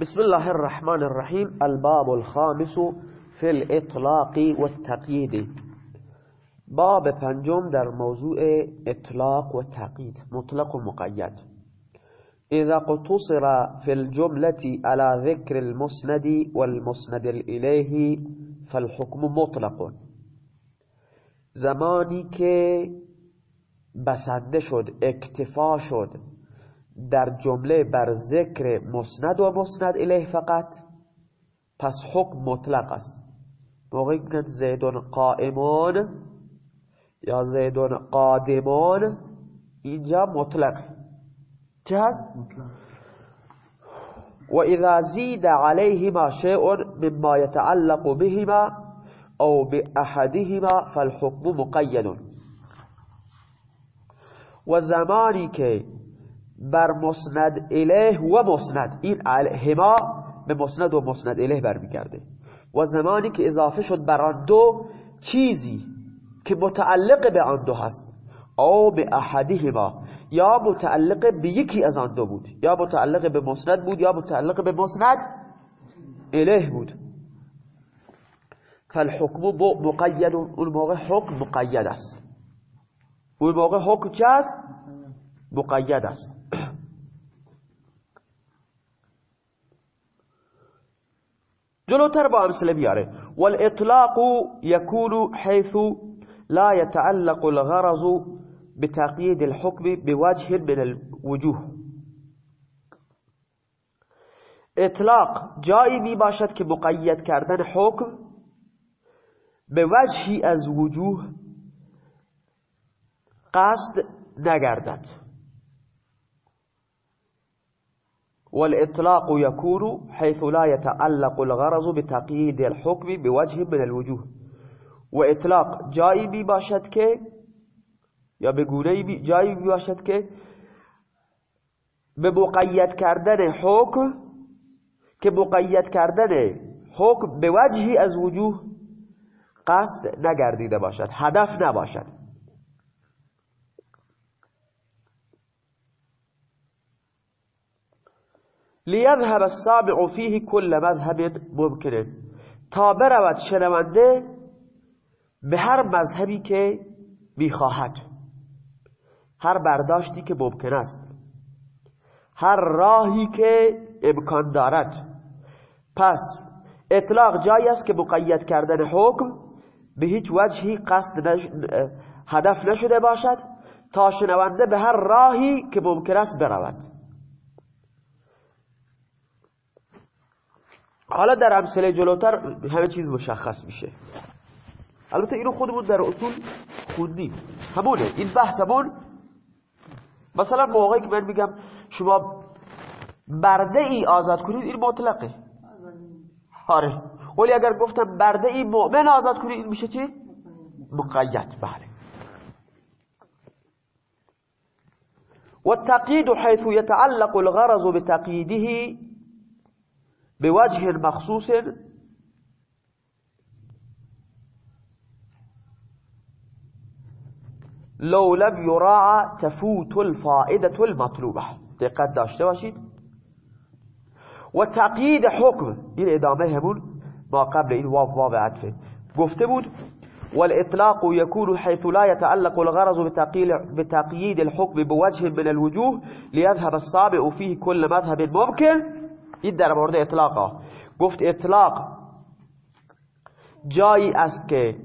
بسم الله الرحمن الرحيم. الباب الخامس في الإطلاق والتقييد. باب پنجم در موضوع إطلاق و تقیید مطلق و مقید. إذا قتصر في الجملة على ذكر المسند والمسند الإليه فالحكم مطلق. زمانی که بسنده شد اکتفا شد در جمله بر ذکر مسند و مسند الیه فقط پس حکم مطلق است. موقعی که زیدون قائمون یا زیدون قادمون اینجا مطلق. چه هست؟ و اذا زید علیهما شیء مما يتعلق بهما او باحدهما فالحكم مقید و زمانی که بر مسند الیه و مسند. این هما به مسند و مسند الیه برمیگرده. و زمانی که اضافه شد بر آن دو چیزی که متعلق به آن دو هست. او به احدهما. یا متعلق به یکی از آن دو بود. یا متعلق به مسند بود یا متعلق به مسند الیه بود. فالحکم مقید. اون موقع حکم مقید است. اون موقع حکم چه است؟ مقید است. جلوتر با امثله بیاره والإطلاق يكون حيث لا يتعلق الغرض بتقييد الحكم بوجه من الوجوه. إطلاق جایی می باشد که مقید کردن حکم به وجهی از وجوه قصد نگردد. والإطلاق يكون حيث لا يتعلق الغرض بتقييد الحكم بوجه من الوجوه. وإطلاق جایی می باشد که یا به گونه جایی می باشد که به مقید کردن حکم از وجوه. قصد نگردیده باشد هدف نباشد. لیذهب السامع فيه كل مذهب ممکنه تا برود شنونده به هر مذهبی که می‌خواهد. هر برداشتی که ممکن است. هر راهی که امکان دارد. پس اطلاق جایی است که مقید کردن حکم به هیچ وجهی قصد نش... هدف نشده باشد تا شنونده به هر راهی که ممکن است برود. حالا در امثله جلوتر همه چیز مشخص میشه. البته اینو خودمون در اصول خوندیم همونه. این بحثمون مثلا موقعی که من میگم شما برده ای آزاد کنید این مطلقه. آره. ولی اگر گفتم برده ای مؤمن آزاد کنید این میشه چی؟ مقید. بله. والتقييد حيث يتعلق الغرض بتقييده بوجه مخصوص لو لم يراعى تفوت الفائدة المطلوبة. دقت داشته باشید. و تقیید حکم. این ادامه همون ما قبل این واو واو عطفه. گفته بود والإطلاق يكون حيث لا يتعلق الغرض بتقييد الحكم بوجه من الوجوه ليذهب الصابع فيه كل مذهب ممكن. این در مورد اطلاق گفت اطلاق جایی است که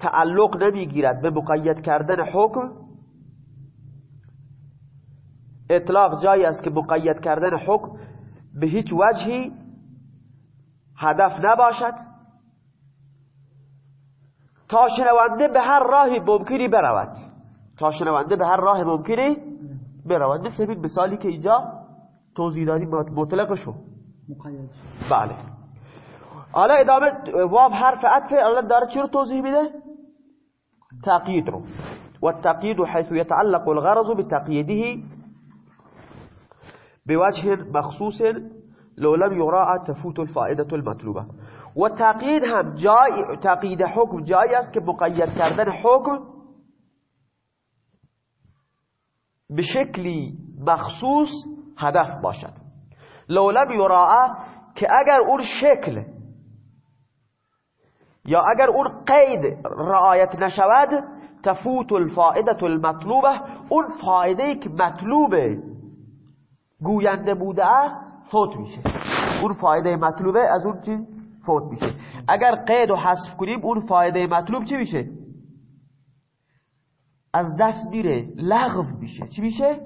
تعلق نمی‌گیرد به مقید کردن حکم. اطلاق جایی است که مقید کردن حکم به هیچ وجهی هدف نباشد. تا شنونده به هر راهی ممکنی برود. تا شنونده به هر راه ممکنی برود. مثل این مثالی که اینجا توضیح دادیم مطلق شو بله. حالا ادامه واب حرف عطف الله داره چی رو توضیح میده؟ تقیید رو. والتقييد حيث يتعلق الغرض بتقييده بوجه مخصوص لو لم يراعى تفوت الفائدة المطلوبة. والتقييد هم جای تقیید حکم جایی است که مقید کردن حکم به شکلی مخصوص هدف باشد. لو لم یراعه که اگر اون شکل یا اگر اون قید رعایت نشود تفوت الفائده المطلوبه اون فایده که مطلوبه گوینده بوده است فوت میشه. اون فایده مطلوبه از اون چی؟ فوت میشه. اگر قید و حذف کنیم اون فایده مطلوب چی میشه؟ از دست میره. لغو میشه. چی میشه.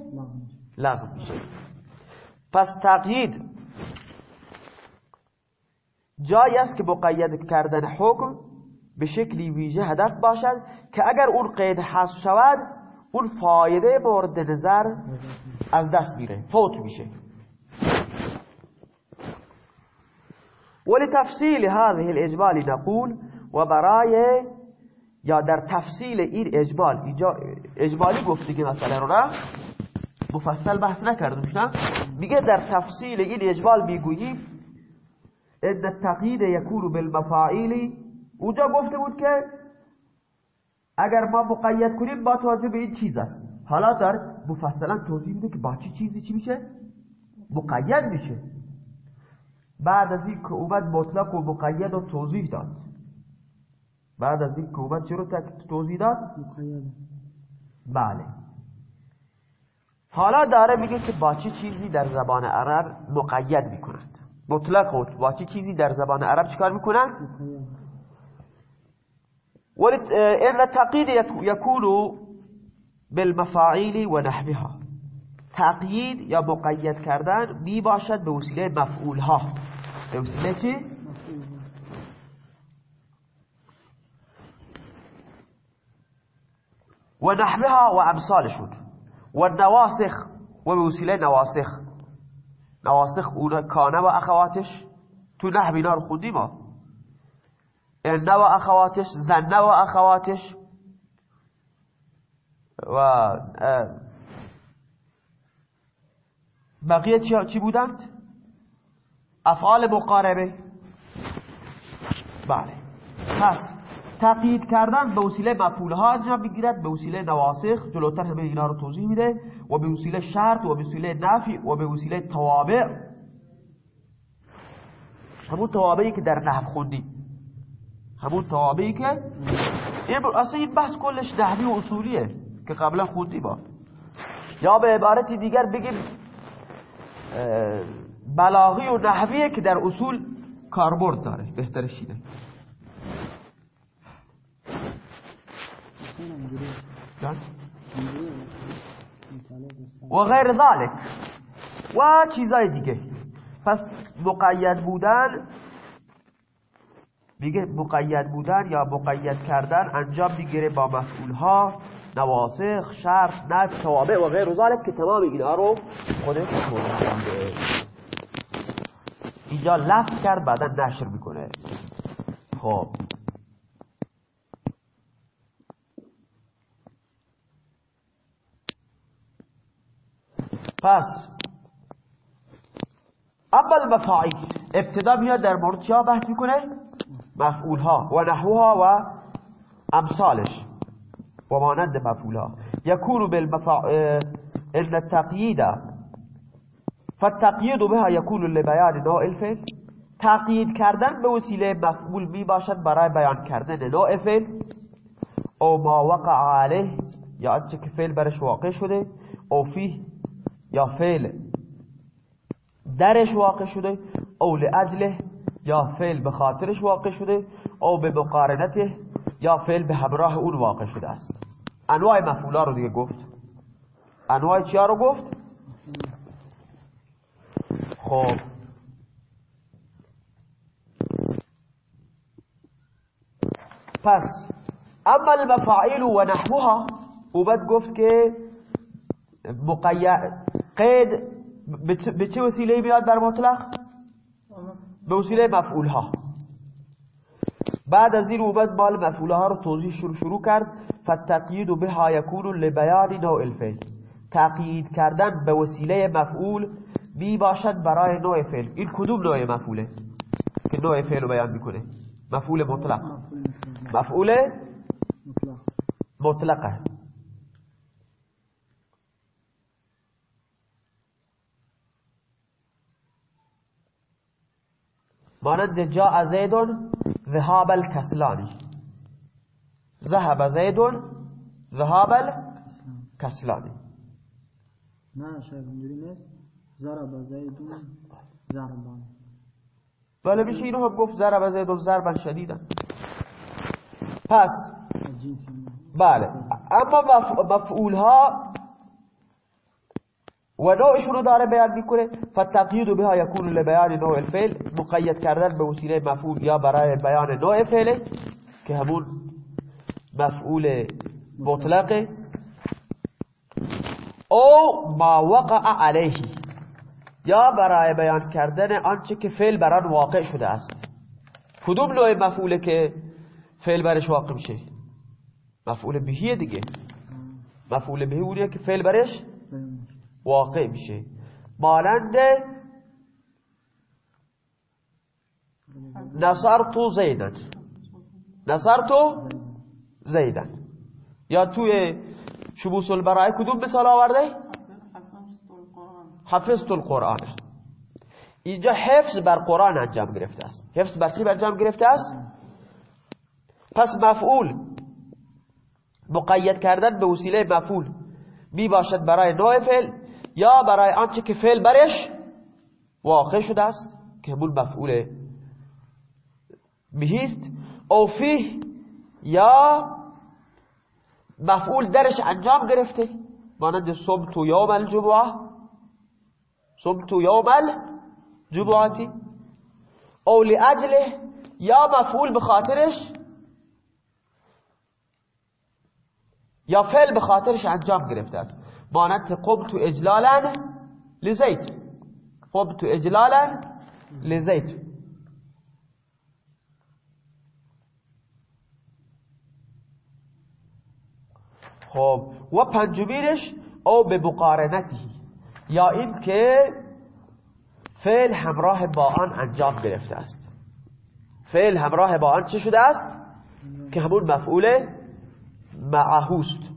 لغو میشه. پس تقیید. جایی است که مقید کردن حکم به شکلی ویژه هدف باشد که اگر اون قید حذف شود اون فایده مورد نظر از دست میره. فوت میشه. ولتفصیل هذه الاجمال نقول و برای یا در تفصیل این اجمال اجمالی گفتی که مثلا رو نه مفصل بحث نکردم نه میگه در تفصیل این اجمال می‌گوییم ان التقیید یکون بالمفاعیل. اونجا گفته بود که اگر ما مقید کنیم با توجه به این چیز است. حالا در مفصلا توضیح میده که با چی چیزی چی میشه؟ مقید میشه. بعد از این که اومد مطلق و مقید و توضیح داد. بعد از این که اومد چی رو توضیح داد؟ بله. حالا داره میگه که با چه چیزی در زبان عرب مقید می‌کنند مطلق و با چه چیزی در زبان عرب چیکار می‌کنند ولت ان التقييد يكون بالمفاعيل و نحوها. تقیید یا مقید کردن می باشد به وسیله مفعول ها به وسیله چی؟ و نحوها و امثالشون. و نواسخ و به نواسخ. نواسخ اون کانه و اخواتش تو نحو اینا رو خوندیم ان و اخواتش زنه و اخواتش. و بقیه چی بودند؟ افعال مقاربه. بله. پس تقیید کردن به وسیله مفعول ها انجام می‌گیرد به وسیله نواسخ جلوتر همه اینا رو توضیح میده و به وسیله شرط و به وسیله نفی و به وسیله توابع. همون توابعی که در نحو خوندی. همون توابعی که اصلا این بحث کلش نحوی و اصولیه که قبلا خوندی با. یا به عبارتی دیگر بگیم بلاغی و نحویه که در اصول کاربرد داره بهترش اینه و غیر ذالک و چیزای دیگه. پس مقید بودن میگه مقید بودن یا مقید کردن انجام می‌گیره با مفعولها. نواسخ شرط نفس توابع و غیر ذالک که تمام اینا رو خودش اینجا لفظ کرد بعدا نشر می‌کنه. خب. پس اول مفاعیل ابتدا میاد در مورد چیا بحث می‌کنه؟ مفعول ها و نحوها و امثالش. و مانند مفعول ها یکون بالمفاعل ان التقیید. فالتقیید بها یکون لبیان نوع الفعل تقیید کردن به وسیله مفعول می باشد برای بیان کردن نوع فعل. او ما وقع علیه. یا آنچه که فعل برش واقع شده. او فیه یا فعل. درش واقع شده او لأجله یا فعل به خاطرش واقع شده او به مقارنته یا فعل به همراه اون واقع شده است. انواع مفعولا رو دیگه گفت. انواع چیا رو گفت؟ خب. پس اما المفاعیل و نحوها او گفت که مقید قید به چه وسیله میاد بر مطلق؟ به وسیله مفعول ها بعد از این اومد مال مفعول ها رو توضیح شروع شروع کرد. فتقیید بها یکون لبیان نوع الفعل. تقیید کردن به وسیله مفعول می باشد برای نوع فعل. این کدوم نوع مفعوله که نوع فعل رو بیان می‌کنه؟ مفعول مطلق. مفعول مطلقه. مانند جا زید ذهاب الکسلانی. ذهب زید ذهاب الکسلانی. نه شاید اینجوری نیست. ضرب زیدون ضربان. بله میشه اینو هم گفت ضرب زیدون ضربا شدیدا. پس بله. اما مفعول ها و نوعشون رو داره بیان می‌کنه. فتقیید بها یکون لبیان نوع الفعل مقید کردن به وسیله مفعول یا برای بیان نوع فعل که همون مفعول مطلق. او ما وقع علیه یا برای بیان کردن آنچه که فعل بران واقع شده است. کدوم نوع مفعوله که فعل برش واقع میشه؟ مفعول بهیه دیگه. مفعول بهی اونیه که فعل برش واقع میشه. مانند نصرتو زیدن. نصرتو زیدن. یا توی شبوس البرای کدوم مثال آورده؟ حفظت القرآن. اینجا حفظ بر قرآن انجام گرفته است. حفظ بر چی انجام گرفته است؟ پس مفعول مقید کردن به وسیله مفعول می باشد برای نوع فعل. یا برای آنچه که فعل برش واقع شده است که همون مفعول بهیست او فیه یا مفعول درش انجام گرفته مانند صبت یوم الجمعه. صبت یوم الجمعاتی او لاجله یا مفعول بخاطرش یا فعل بخاطرش انجام گرفته است. مانند قمت اجلالا لزید قمت اجلالا لزید خب و پنجمینش او به مقارنتی یا این که فعل همراه با آن انجام گرفته است. فعل همراه با آن چه شده است؟ که همون مفعول معهوست.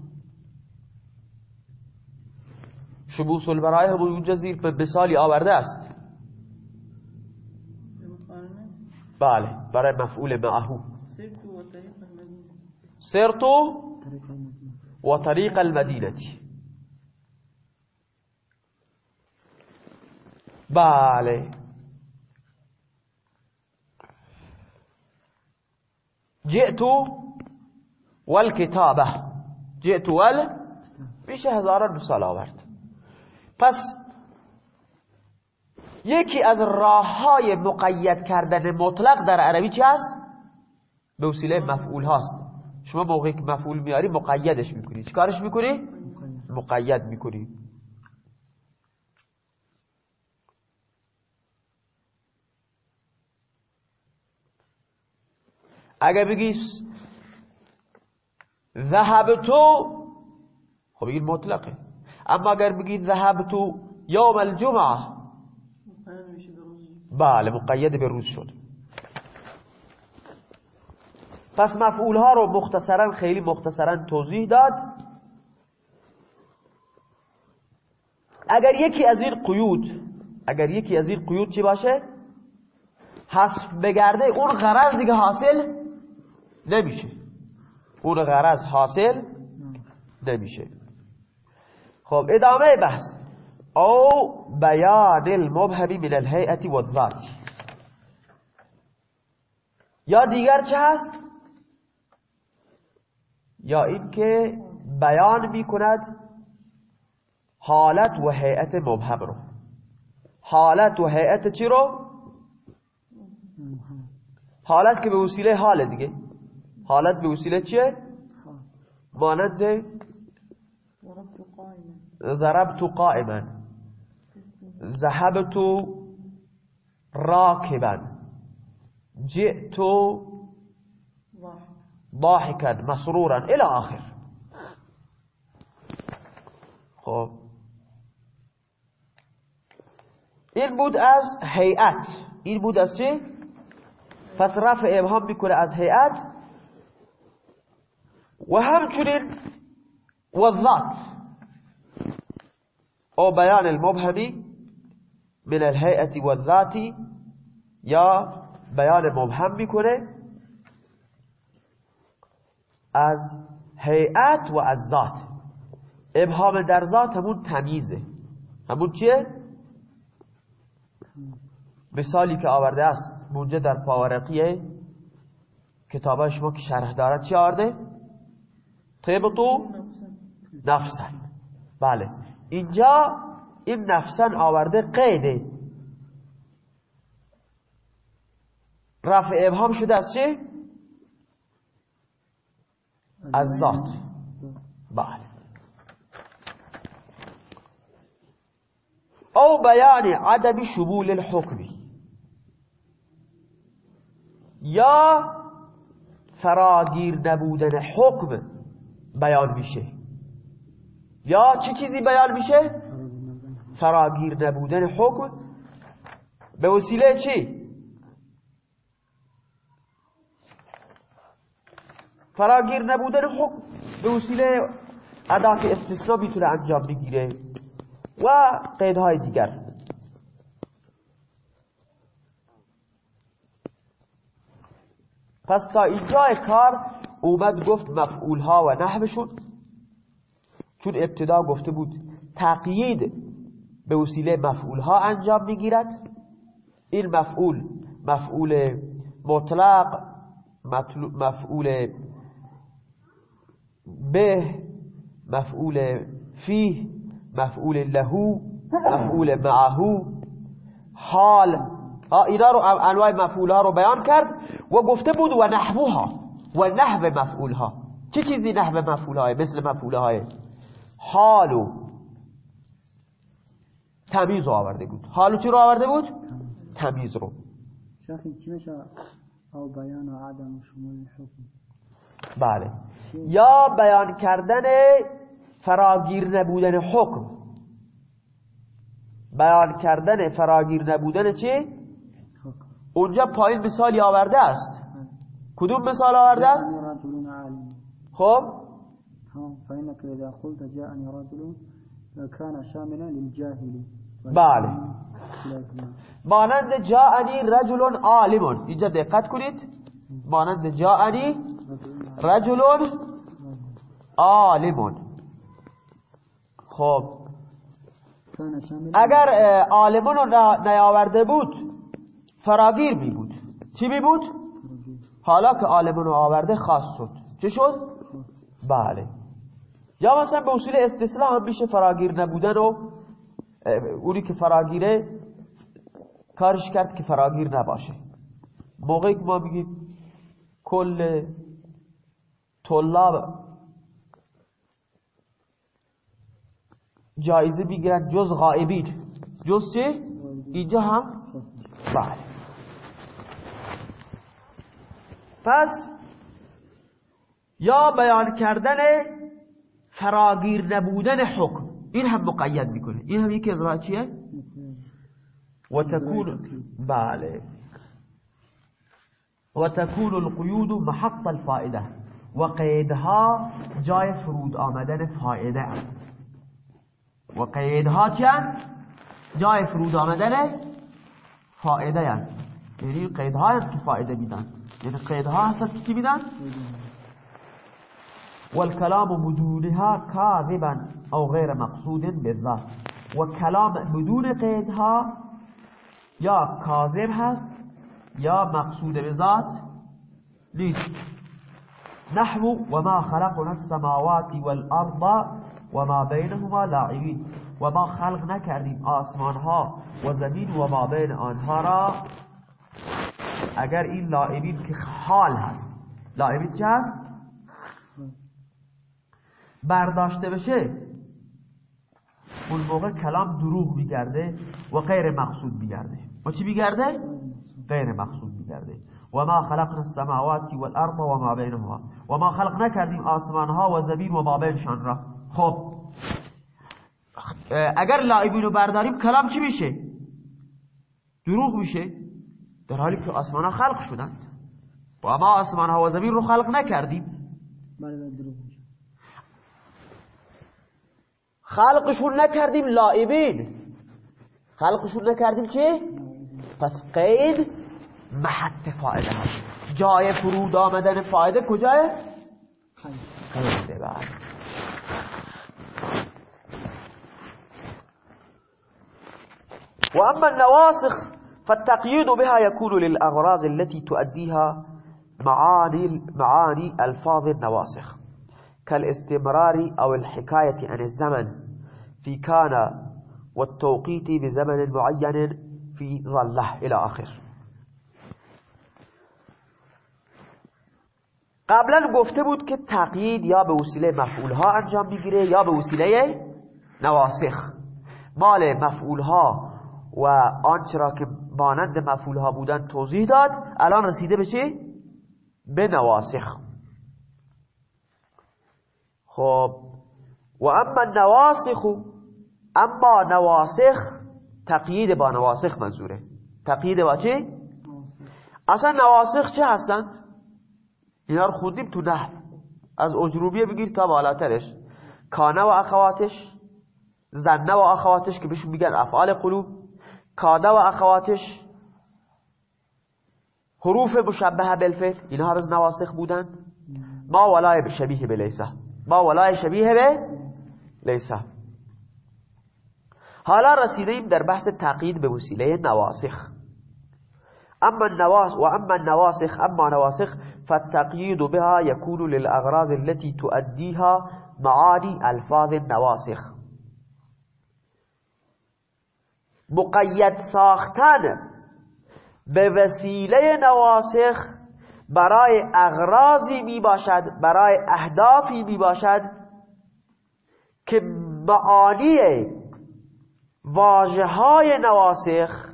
شبوس البرای همون اونجا زیر به مثالی آورده است. بله برای مفعول معهو سرتو و طریق المدینتی. بله. جئت والکتابه. جئت وال میشه هزاران مثال آورد. پس یکی از راه های مقید کردن مطلق در عربی چی هست؟ به وسیله مفعول هاست شما موقعی که مفعول میاری مقیدش می‌کنی چیکارش می‌کنی؟ مقید می‌کنی اگر بگی ذهبتو خب این مطلقه اما اگر بگید ذهبتو یوم الجمعه بله مقید به روز شد پس مفعول ها رو مختصرا خیلی مختصرا توضیح داد اگر یکی از این قیود اگر یکی از این قیود چی باشه حذف بگرده اون غرض دیگه حاصل نمیشه اون غرض حاصل نمیشه خب ادامه بحث. او بیان المبهم من الهیئت و الذات. یا دیگر چه هست؟ یا اینکه بیان می کند حالت و هیئت مبهم رو. حالت و هیئت چی رو؟ حالت که به وسیله حال دیگه. حالت به وسیله چیه؟ مانند ضربت قائما. ذهبت راكبا. جئت ضاحكا مسرورا إلى آخر. خب. این بود از هیئت این بود از چه؟ پس رفع ابهام میکنه از هیئت و همچنین والذات او بیان المبهمی من الهیئت والذات یا بیان مبهم می‌کنه از هیئت و از ذات. ابهام در ذات همون تمیزه. همون چیه؟ مثالی که آورده است مونجا در پاورقیه کتابه شما که شرح دارد چی آورده؟ طبطو نفسن. بله. اینجا این نفسن آورده قیده. رفع ابهام شده از چه؟ از ذات. بله. او بیان عدم شمول الحکمی یا فراگیر نبودن حکم بیان میشه. یا چه چیزی بیان میشه؟ فراگیر نبودن حکم. به وسیله چی؟ فراگیر نبودن حکم. به وسیله ادات استثناء می‌تونه انجام بگیره. و قیدهای دیگر. پس تا اینجای کار اومد گفت مفعول ها و نحوشون. چون ابتدا گفته بود تقیید به وسیله مفعول ها انجام می‌گیرد. این مفعول مفعول مطلق مفعول به مفعول فیه مفعول لهو مفعول معهو حال. اینا رو انواع مفعول ها رو بیان کرد و گفته بود و نحوها و نحو مفعول ها چه چیزی نحو مفعول های مثل مفعول های حالو تمیز رو آورده بود. حالو چی رو آورده بود؟ تمیز رو. شاخی چی میشه؟ او بیان و عدم شمول حکم. بله. یا بیان کردن فراگیر نبودن حکم. بیان کردن فراگیر نبودن چی؟ اونجا پایین مثالی آورده است. کدوم مثال آورده است؟ خب؟ فإنك إذا قلت جاءني رجل كان شاملا للجاهل. بله. مانند جاءنی رجل عالم. اینجا دقت کنید. مانند جاءنی رجل عالم. خب. اگر عالمون رو نیاورده بود فراگیر می بود. چی می بود؟ حالا که عالمون رو آورده خاص شد. چه شد؟ بله. یا مثلا به اصول استثناء هم میشه فراگیر نبودن و اونی که فراگیره کارش کرد که فراگیر نباشه. موقعی که ما میگیم کل طلاب جایزه می‌گیرن جز غائبین. جز چه؟ اینجا هم؟ بله. پس یا بیان کردن فراگیر نبودن حکم این هم مقید میکنه این هم یکی از راه چیه؟ و تکون بله. و تکون القیود محط الفائدة. و قیدها جای فرود آمدن فائدة. و قیدها چند؟ جای فرود آمدن فائدة. یعنی قیدها که فائدة میدن. یعنی قیدها هست که چی میدن؟ والكلام بدونها كاذبا أو غیر مقصود بالذات. و کلام بدون قیدها یا کاذب هست یا مقصود به ذات نحو وما خلقنا السماوات والأرض وما بینهما لاعبین. و ما خلق نکردیم آسمان ها و زمین و آنها را. اگر این لاعبین که حال هست. لاعبین چه هست؟ برداشته بشه اون موقع کلام دروغ میگرده و غیر مقصود میگرده و چی میگرده؟ غیر مقصود میگرده و ما خلقنا السماوات والارض و ما بینهما. و ما خلق نکردیم آسمان ها و زمین و ما بینشان را. خب. اگر لایبین رو برداریم کلام چی میشه؟ دروغ میشه. در حالی که آسمان ها خلق شدند. و ما آسمان ها و زمین رو خلق نکردیم. خلقشون نکردیم لائبین. خلقشون نکردیم چه؟ پس قید محط فایده هست جای فرود آمدن فایده کجاه؟ خیلی بله وأما النواسخ فالتقييد بها يكون للأغراض التي تؤديها معاني, معاني ألفاظ النواسخ. كالاستمرار أو الحكاية عن الزمن. في كان والتوقيت بزمن معين في ظله إلى آخر. قبلا گفته بود که تقیید یا به وسیله مفعول ها انجام میگیره یا به وسیله نواسخ. مال مفعول ها و آنچه را که مانند مفعول ها بودن توضیح داد الان رسیده چی؟ به نواسخ. خب و اما نواسخ اما نواسخ تقیید با نواسخ منظوره. تقیید با چی؟ اصلا نواسخ چه هستند؟ اینا رو خوندیم تو نه. از اجروبیه بگیر تا بالاترش. کانه و اخواتش زنه و اخواتش که بهشون میگن افعال قلوب. کانه و اخواتش حروف مشبه بالفعل اینها از نواسخ بودن. ما ولای شبیه به لیسه. ما ولای شبیه به لیسه. حالا رسیدیم در بحث تقیید به وسیله نواسخ. اما النواسخ و اما النواسخ اما نواسخ فالتقييد بها يكون للأغراض التي تؤديها معاني ألفاظ النواسخ مقید ساختن به وسیله نواسخ برای اغراضی می باشد برای اهدافی می باشد که معانی واجه های نواسخ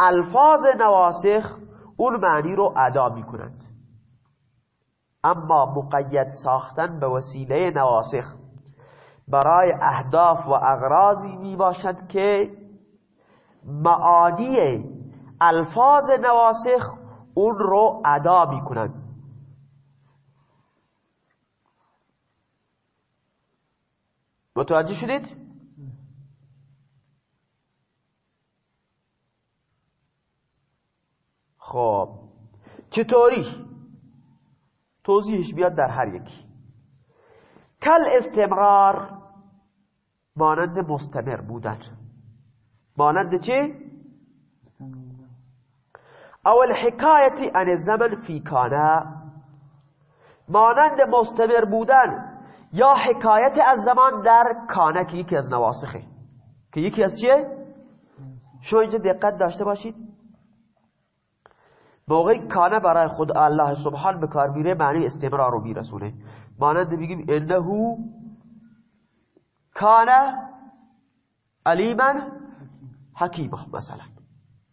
الفاظ نواسخ اون معنی رو ادا می کنند اما مقید ساختن به وسیله نواسخ برای اهداف و اغراضی می باشد که معانی الفاظ نواسخ اون رو ادا می کنند متوجه شدید؟ خب چطوری؟ توضیحش بیاد در هر یکی کل استمرار مانند مستمر بودن مانند چه؟ اول حکایتی ان زمن فی کانه مانند مستمر بودن یا حکایت از زمان در کانه که یکی از نواسخه که یکی از چیه؟ شو اینجا دقت داشته باشید موقعی کانه برای خود الله سبحان به کار میره معنی استمرار رو میرسونه. مانند میگیم انه کانه علیما حکیمه مثلا.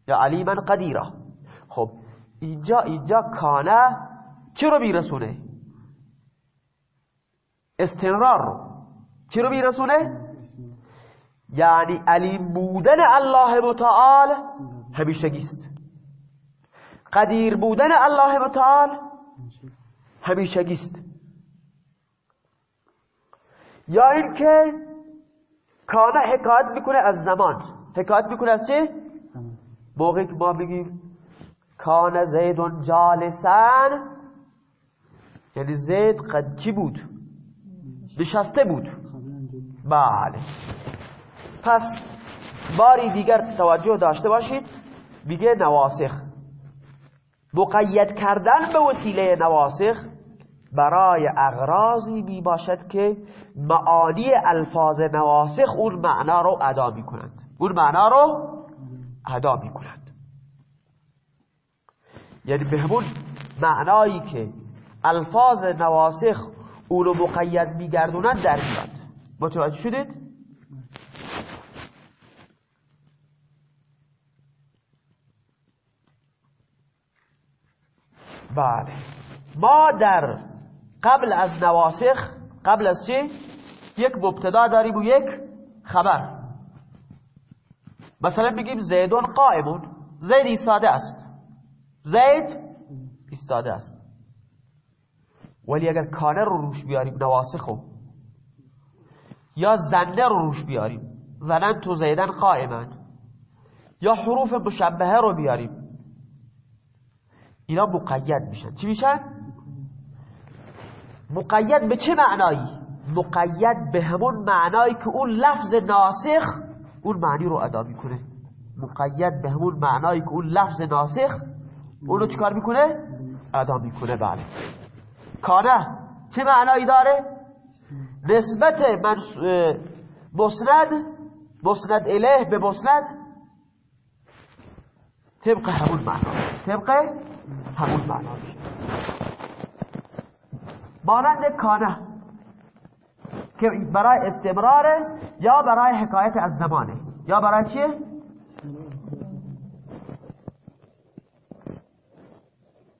یا علیما قدیره خب اینجا اینجا کانه چی رو میرسونه؟ استمرار رو. چی رو میرسونه؟ یعنی علیم بودن الله متعال همیشگیست. قدیر بودن الله متعال همیشگیست. یا اینکه کانه حکایت می‌کنه از زمان. حکایت می‌کنه از چه؟ موقعی که ما بگیم کان زیدون جالسن یعنی زید قد چی بود؟ نشسته بود. بله. پس باری دیگر توجه داشته باشید. میگه نواسخ. مقید کردن به وسیله نواسخ برای اغراضی می باشد که معانی الفاظ نواسخ اون معنا رو ادا می کنند اون معنا رو ادا می کنند یعنی به همون معنایی که الفاظ نواسخ اون رو مقید می گردونند در میاد. متوجه شدید؟ بله. ما در قبل از نواسخ قبل از چه؟ یک مبتدا داریم و یک خبر. مثلا بگیم زیدون قائمون. زید ایستاده است. زید ایستاده است. ولی اگر کانه رو روش بیاریم نواسخو یا زنده رو روش بیاریم زنن تو زیدن قائمن یا حروف مشبهه رو بیاریم. اینا مقید میشن چی میشن؟ مقید به چه معنایی؟ مقید به همون معنایی که اون لفظ ناسخ اون معنی رو ادا می‌کنه مقید به همون معنایی که اون لفظ ناسخ اونو چکار می‌کنه؟ ادا می‌کنه بله کانه چه معنایی داره؟ نسبت مسند مسند اله به مسند طبق همون معنا طبق همون معنا مانند کانه که برای استمراره یا برای حکایت از زمانه. یا برای چیه؟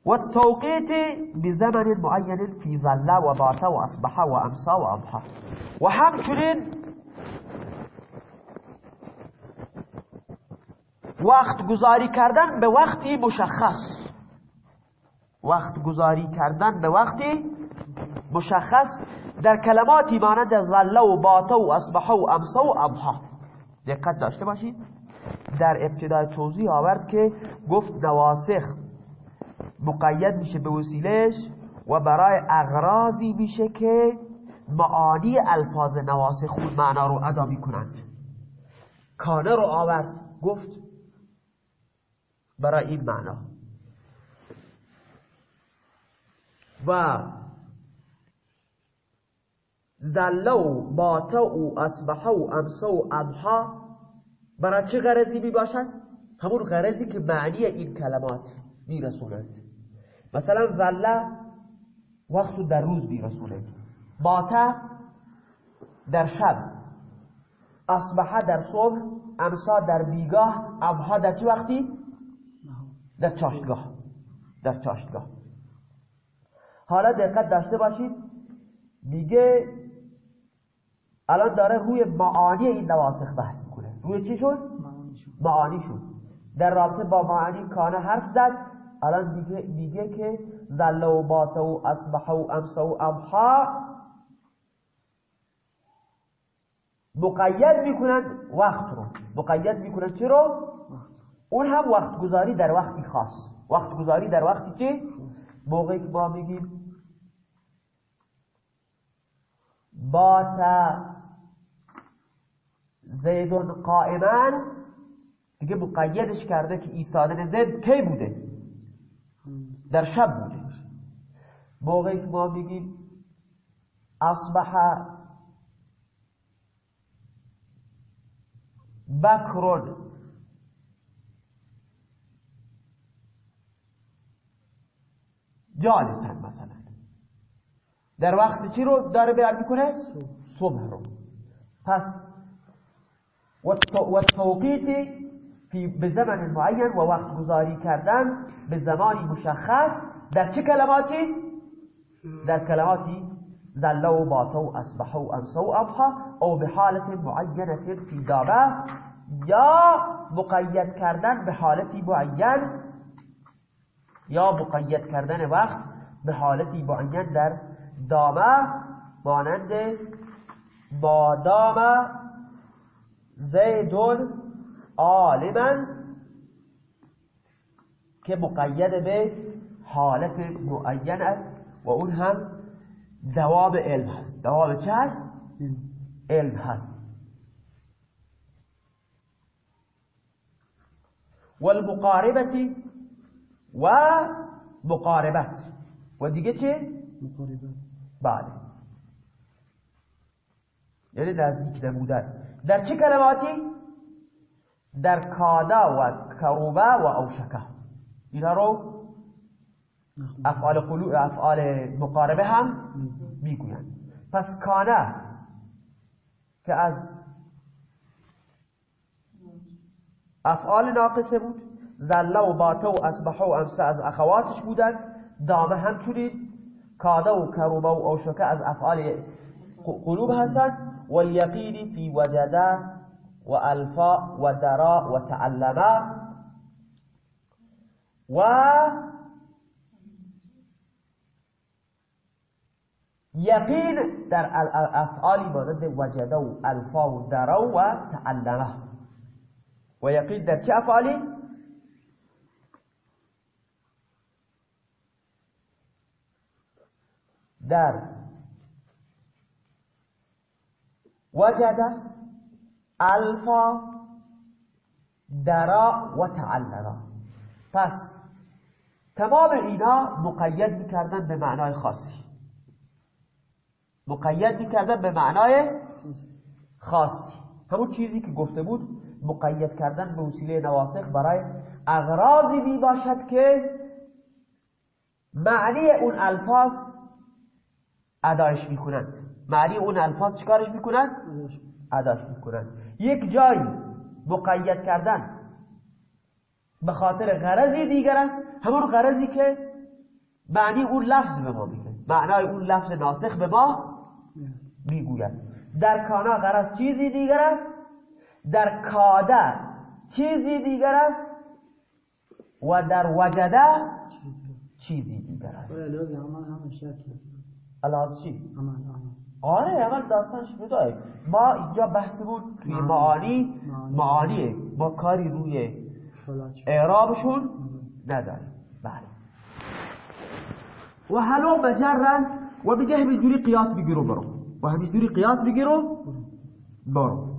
والتوقيت بزمن معين في ظل وبات وأصبح وأمسى وأضحى وهمچنین وقت گذاری کردن به وقتی مشخص. وقت گذاری کردن به وقتی مشخص در کلماتی مانند ظل و بات و اصبح و امسا و اضحا دقت داشته باشید. در ابتدای توضیح آورد که گفت نواسخ مقید میشه به وسیلش و برای اغراضی میشه که معانی الفاظ نواسخ اون معنا رو ادا می‌کنند. کانه رو آورد گفت برای این معنا. و زله و باته و اصبحه و امسه و ابها برای چه غرضی می باشد؟ همون غرضی که معنی این کلمات می رسونند مثلا زله وقت در روز می رسونه باته در شب. اصبحه در صبح امسا در بیگاه ابها در چه وقتی؟ در چاشتگاه. در چاشتگاه. حالا دقت داشته باشید. میگه الان داره روی معانی این نواسخ بحث می‌کنه. روی چی شد؟ معانی شد. در رابطه با معانی کانه حرف زد. الان میگه, میگه که زله و باته و اصبح و امس و ابها مقید می‌کنند وقت رو. مقید می‌کنند چی رو؟ اون هم وقت گذاری در وقتی خاص. وقت گذاری در وقتی چی؟ موقعی که ما میگیم بات زیدون قائما دیگه مقیدش کرده که ایستادن زید کی بوده؟ در شب بوده. موقعی که ما میگیم اصبح بکرون. جالسن مثلا. در وقت چی رو داره بیان می‌کنه؟ صبح رو پس و توقیت به زمان معین و وقت گذاری کردن به زمانی مشخص در چه کلماتی؟ در کلماتی زله و باته و اصبح و امسه و ابها او به حالت معینه فی دابه یا مقید کردن به حالتی معین یا مقید کردن وقت به حالتی معین در دامه مانند بادام زیدون عالما که مقید به حالت معین است و اون هم دواب علم هست دواب چه هست؟ علم هست والمقاربتی و مقاربت و دیگه چه؟ مقاربت بله یعنی نزدیک نمودن در چه کلماتی؟ در کادا و کروبه و اوشکه اینا رو افعال, قلو... افعال مقاربه هم می‌گویند. پس کانه که از افعال ناقصه بود زله و باته و اسبحه و امسه از اخواتش بودن دامه همچنین کاده و کروبه و از افعال قلوب هستند. والیقین فی وجده و الفا و درا و تعلمه و یقین در افعالی مانند وجده و الفا و درا و تعلمه و یقین در چه افعالی؟ در وجد الفا درا و تعلقا پس تمام اینا مقید می‌کردن به معنای خاصی. مقید می‌کردن به معنای خاصی. همون چیزی که گفته بود مقید کردن به وسیله نواسخ برای اغراضی می باشد که معنی اون الفاظ ادایش می‌کنند. معنی اون الفاظ چیکارش می‌کنند؟ اداش می‌کنند. یک جایی مقید کردن به خاطر غرضی دیگر است. همون غرضی که معنی اون لفظ به ما میگه. معنای اون لفظ ناسخ به ما می‌گوید. در کانا غرض چیزی دیگر است. در کاده چیزی دیگر است. و در وجده چیزی دیگر است. الاز چی؟ آره اول داستانش بدای. ما اینجا بحثمون توی معانی معانیه ما کاری روی اعرابشون نداریم. بله. و حلو مجرن و میگه همینجوری قیاس بگیرو برو. و همینجوری قیاس بگیرو برو.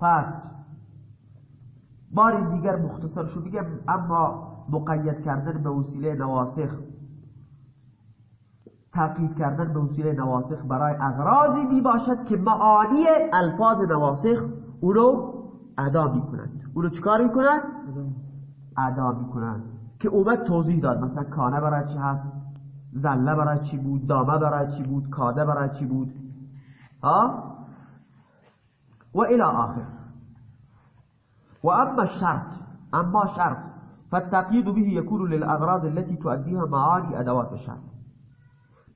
پس بار دیگر مختصر شو بگم اما مقید کردن به وسیله نواسخ تاکید کردن به وسیله نواسخ برای اغراضی می باشد که معانی الفاظ نواسخ اونو ادا می کنند اونو چکار می کنند؟ ادا می کنند که اومد توضیح داد. مثلا کانه برای چی هست؟ زله برای چی بود؟ دامه برای چی بود؟ کاده برای چی بود؟ ها؟ و الى آخر. و اما الشرط اما شرط فالتقييد به يكون للأغراض التي تؤديها معاني أدوات الشرط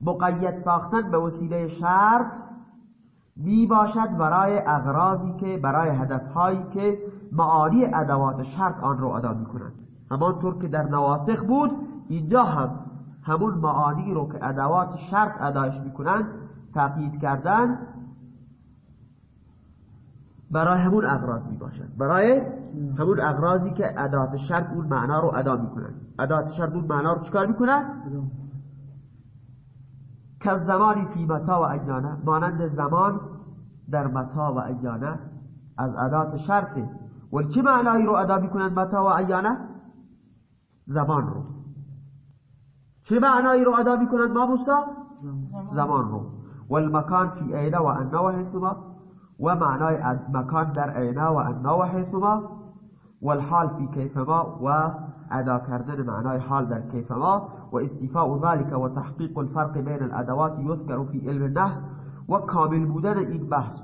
مقید ساختن به وسیله شرط می باشد برای اغراضی که برای هدفهایی که معانی ادوات شرط آن رو ادا می کنند همانطور که در نواسخ بود اینجا هم همون معانی رو که ادوات شرط ادایش می کنند تقیید کردن برای همون اغراض می باشد برای همون اغراضی که ادوات شرط اون معنا رو ادا می کنند ادوات شرط اون معنا رو چکار می کنند؟ که زمانی فی متا و اجانه مانند زمان در متا و اجانه از ادات شرطه ولی چه معنایی رو ادا می‌کنند متا و اجانه زمان رو. چه معنایی رو ادا می‌کنند ما موسا زمان. رو. والمکان فی اینه و انا و ومعناي مكان در عینا و أنا و حیثما والحال في كيفما وأدا كردن معناه حال در كيفما واستيفاء ذلك وتحقيق الفرق بين الأدوات يذكر في علم النحو وكامل بودن إن بحث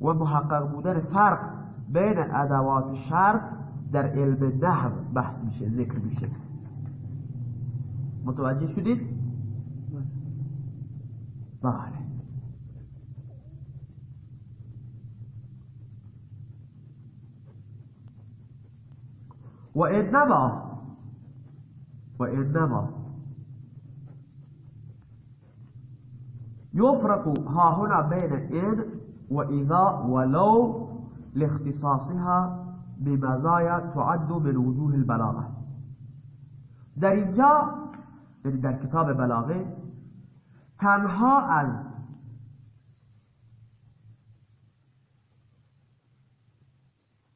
ومحقق بودن فرق بين أدوات الشرط در علم النحو بحث میشه ذكر میشه متوجه شدید؟ بله و انما و انما يفرق ها هنا بين إن وإذا ولو لاختصاصها بمزايا تعد من وجوه البلاغة. در اینجا در کتاب بلاغه تنها از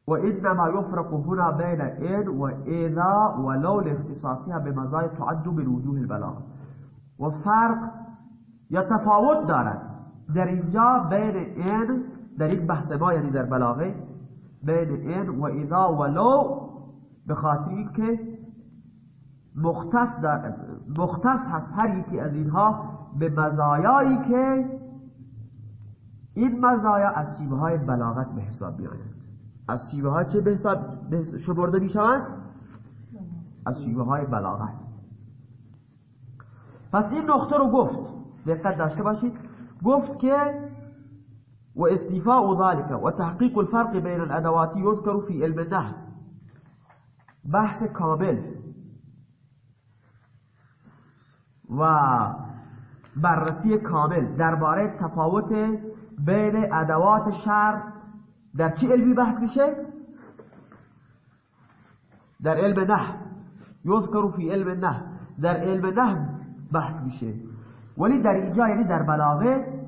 وإنما يفرق هنا بين إن وإذا ولو لاختصاصها بمزايا تعد من وجوه البلاغة. وفرق يتفاوت دارد. در اینجا بین این در این بحث ما یعنی در بلاغه بین این و اذا ولو به خاطر مختص, مختص هست هر یکی از اینها به مزایایی که این مزایا از شیوه های از شیوه های چه به حساب شمرده می شوند؟ از شیوه های بلاغت. پس این نقطه رو گفت. دقت داشته باشید. گفت که و استیفاء ذلك و تحقیق الفرق بین الادوات یذکر فی علم النحو بحث کامل. و بررسی کامل درباره تفاوت بین ادوات شرط در چه علمی بحث میشه؟ در علم نه یذکر فی علم نه در علم نه بحث میشه ولی در اینجا یعنی در بلاغه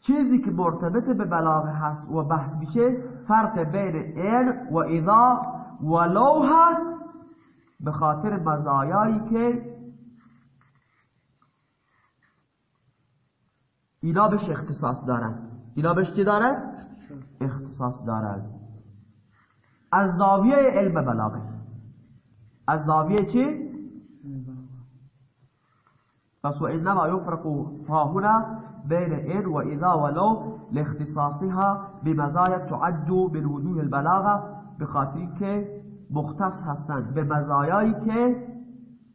چیزی که مرتبط به بلاغه هست و بحث میشه فرق بین این و اذا و لو هست به خاطر مزایایی که اینا بهش اختصاص دارن اینا بهش چی دارن؟ اختصاص دارن از زاویه علم بلاغه. از زاویه چی؟ پس و انما یفرق ها هنا بین این و اذا ولو لاختصاصها بمزایا تعد من البلاغه بخاطر که مختص هستند به مزایایی که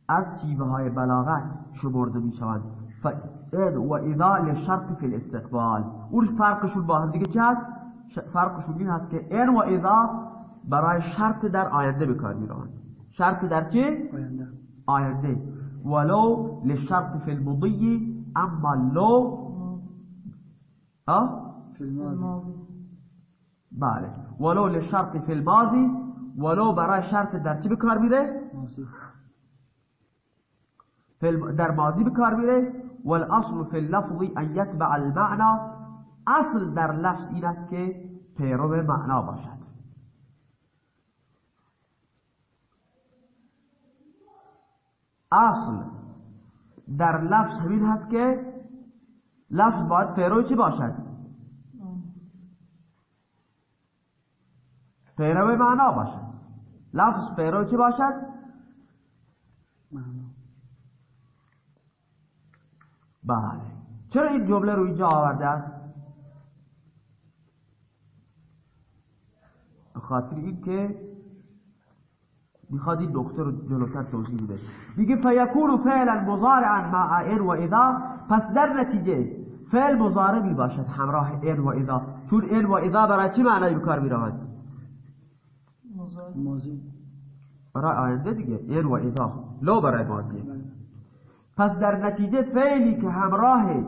از شیوه های بلاغت شمرده می شوند. و اذا لشرط فی الاستقبال. اون فرقشون با هم دیگه چه؟ فرقشون این هست که این و اذا برای شرط در آینده بکار می روند شرط در چه؟ آینده. آینده. ولو لشرط فی المضی اما لو ها؟ فی الماضی. بله. ولو لشرط فی الماضی ولو برای شرط در چی بکار میره؟ ماضی. فی الم- در ماضی بکار میره. والاصل فی اللفظ ان یتبع المعنى اصل در لفظ این است که پیرو معنا باشد. اصل در لفظ همین هست که لفظ باید پیرو چی باشد؟ پیرو معنا باشد. لفظ پیرو چی باشد؟ بله. چرا این جمله رو اینجا آورده است؟ به خاطر این که می‌خواد این نکته رو جلوتر توضیح بده. میگه فیکون فعلا مضارعا مع ان و اذا پس در نتیجه فعل مضارع می باشد همراه ان و اذا. چون ان و اذا برای چی معنی به کار می‌روند ماضی. برای آینده دیگه. ان و اذا. لو برای ماضیه بله. پس در نتیجه فعلی که همراه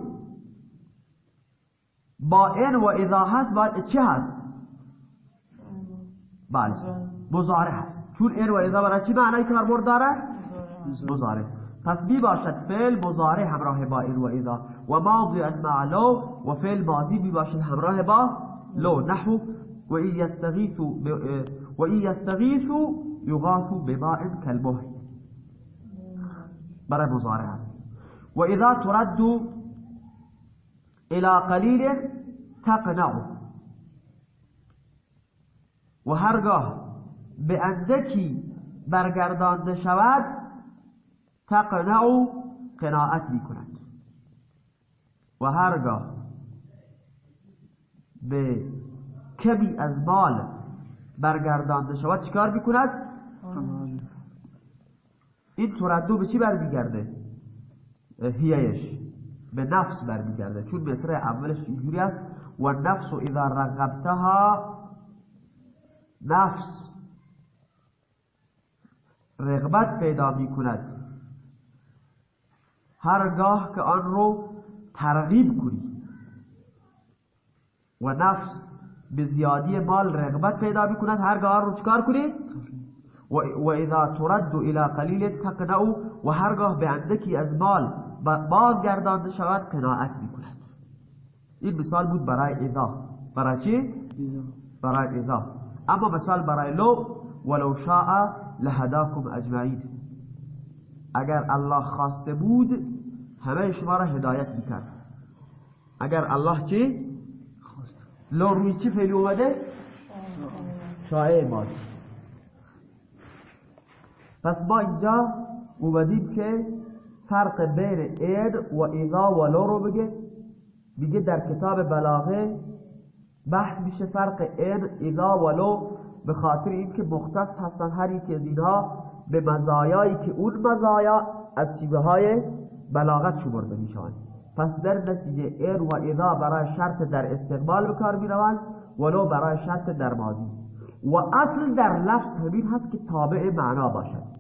با ان و اذا هست باید چه هست؟ بله. مضارع هست. چون ان و اذا برای چی معنی کاربرد داره مضارع پس می باشد فعل مضارع همراه با ان و اذا و ماضی مع لو و فعل ماضی می باشد همراه با لو. نحو. و این یستغیثو و این یستغیثو یغاثو بماء کالمهل برای مضارع هست. و اذا ترد الى قلیل تقنع. و هرگاه به اندکی برگردانده شود تقنع قناعت می کند و هرگاه به کمی از مال برگردانده شود چیکار می کند؟ قناعت. این تردو به چی برمیگرده هیایش به نفس برمیگرده چون مصرع اولش اینجوری است و نفس اذا رغبتها نفس رغبت پیدا می کند هرگاه که آن رو ترغیب کنی و نفس به زیادی مال رغبت پیدا می کند هرگاه آن رو چکار کنی؟ و اذا ترد الى قلیل تقنع و هرگاه به اندکی از مال بازگردانده شود قناعت می کند این مثال بود برای اذا. برای چی؟ برای اذا. اما مثال برای لو ولو شاء لهداكم اجمعین اگر الله خواسته بود همه شما را هدایت می‌کرد اگر الله چی؟ لو روی چی فعلی اومده؟ شایع ماضی پس ما اینجا اومدیم که فرق بین این و اذا و لو رو بگه میگه در کتاب بلاغه بحث میشه فرق این اذا و لو به خاطر اینکه مختص هستن هر یکی از اینها به مزایایی که اون مزایا از شیوه های بلاغت شمرده می‌شوند. پس در نتیجه این و اذا برای شرط در استقبال به کار می‌روند ولو برای شرط در ماضی. و اصل در لفظ همین هست که تابع معنا باشد.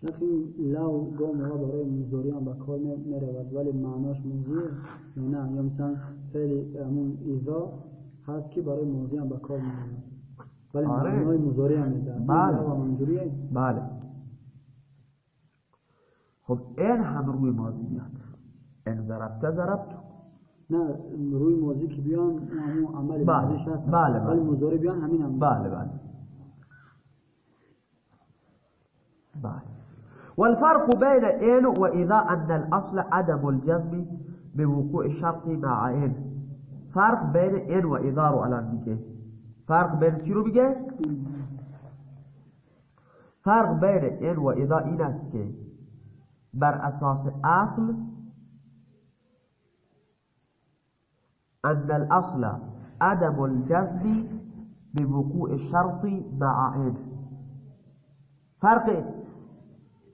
شفی لو گو موقع برای مزدوری هم به کار می رود ولی معناش یا نه؟ یا مثلا فعل همون ایزا هست که برای موضوع هم به کار می رود ولی آره. معنای مزاری هم بله. بله. خب این هم روی ماضی میاد. این ضربته ضربتو. نه روی موضوعی که بیان همون عمل بله. ماضیش هست. بله، بله. ولی مزاری بیان همین هم بله بله. بله. والفرق بين إن وإذا أن الأصل عدم الجزم بوقوع الشرط مع إن فرق بين إن وإذا رو الان میگه. فرق بین چی رو میگه؟ فرق بین إن و إذا این است که بر أساس اصل أن الأصل عدم الجزم بوقوع الشرط مع إن فرق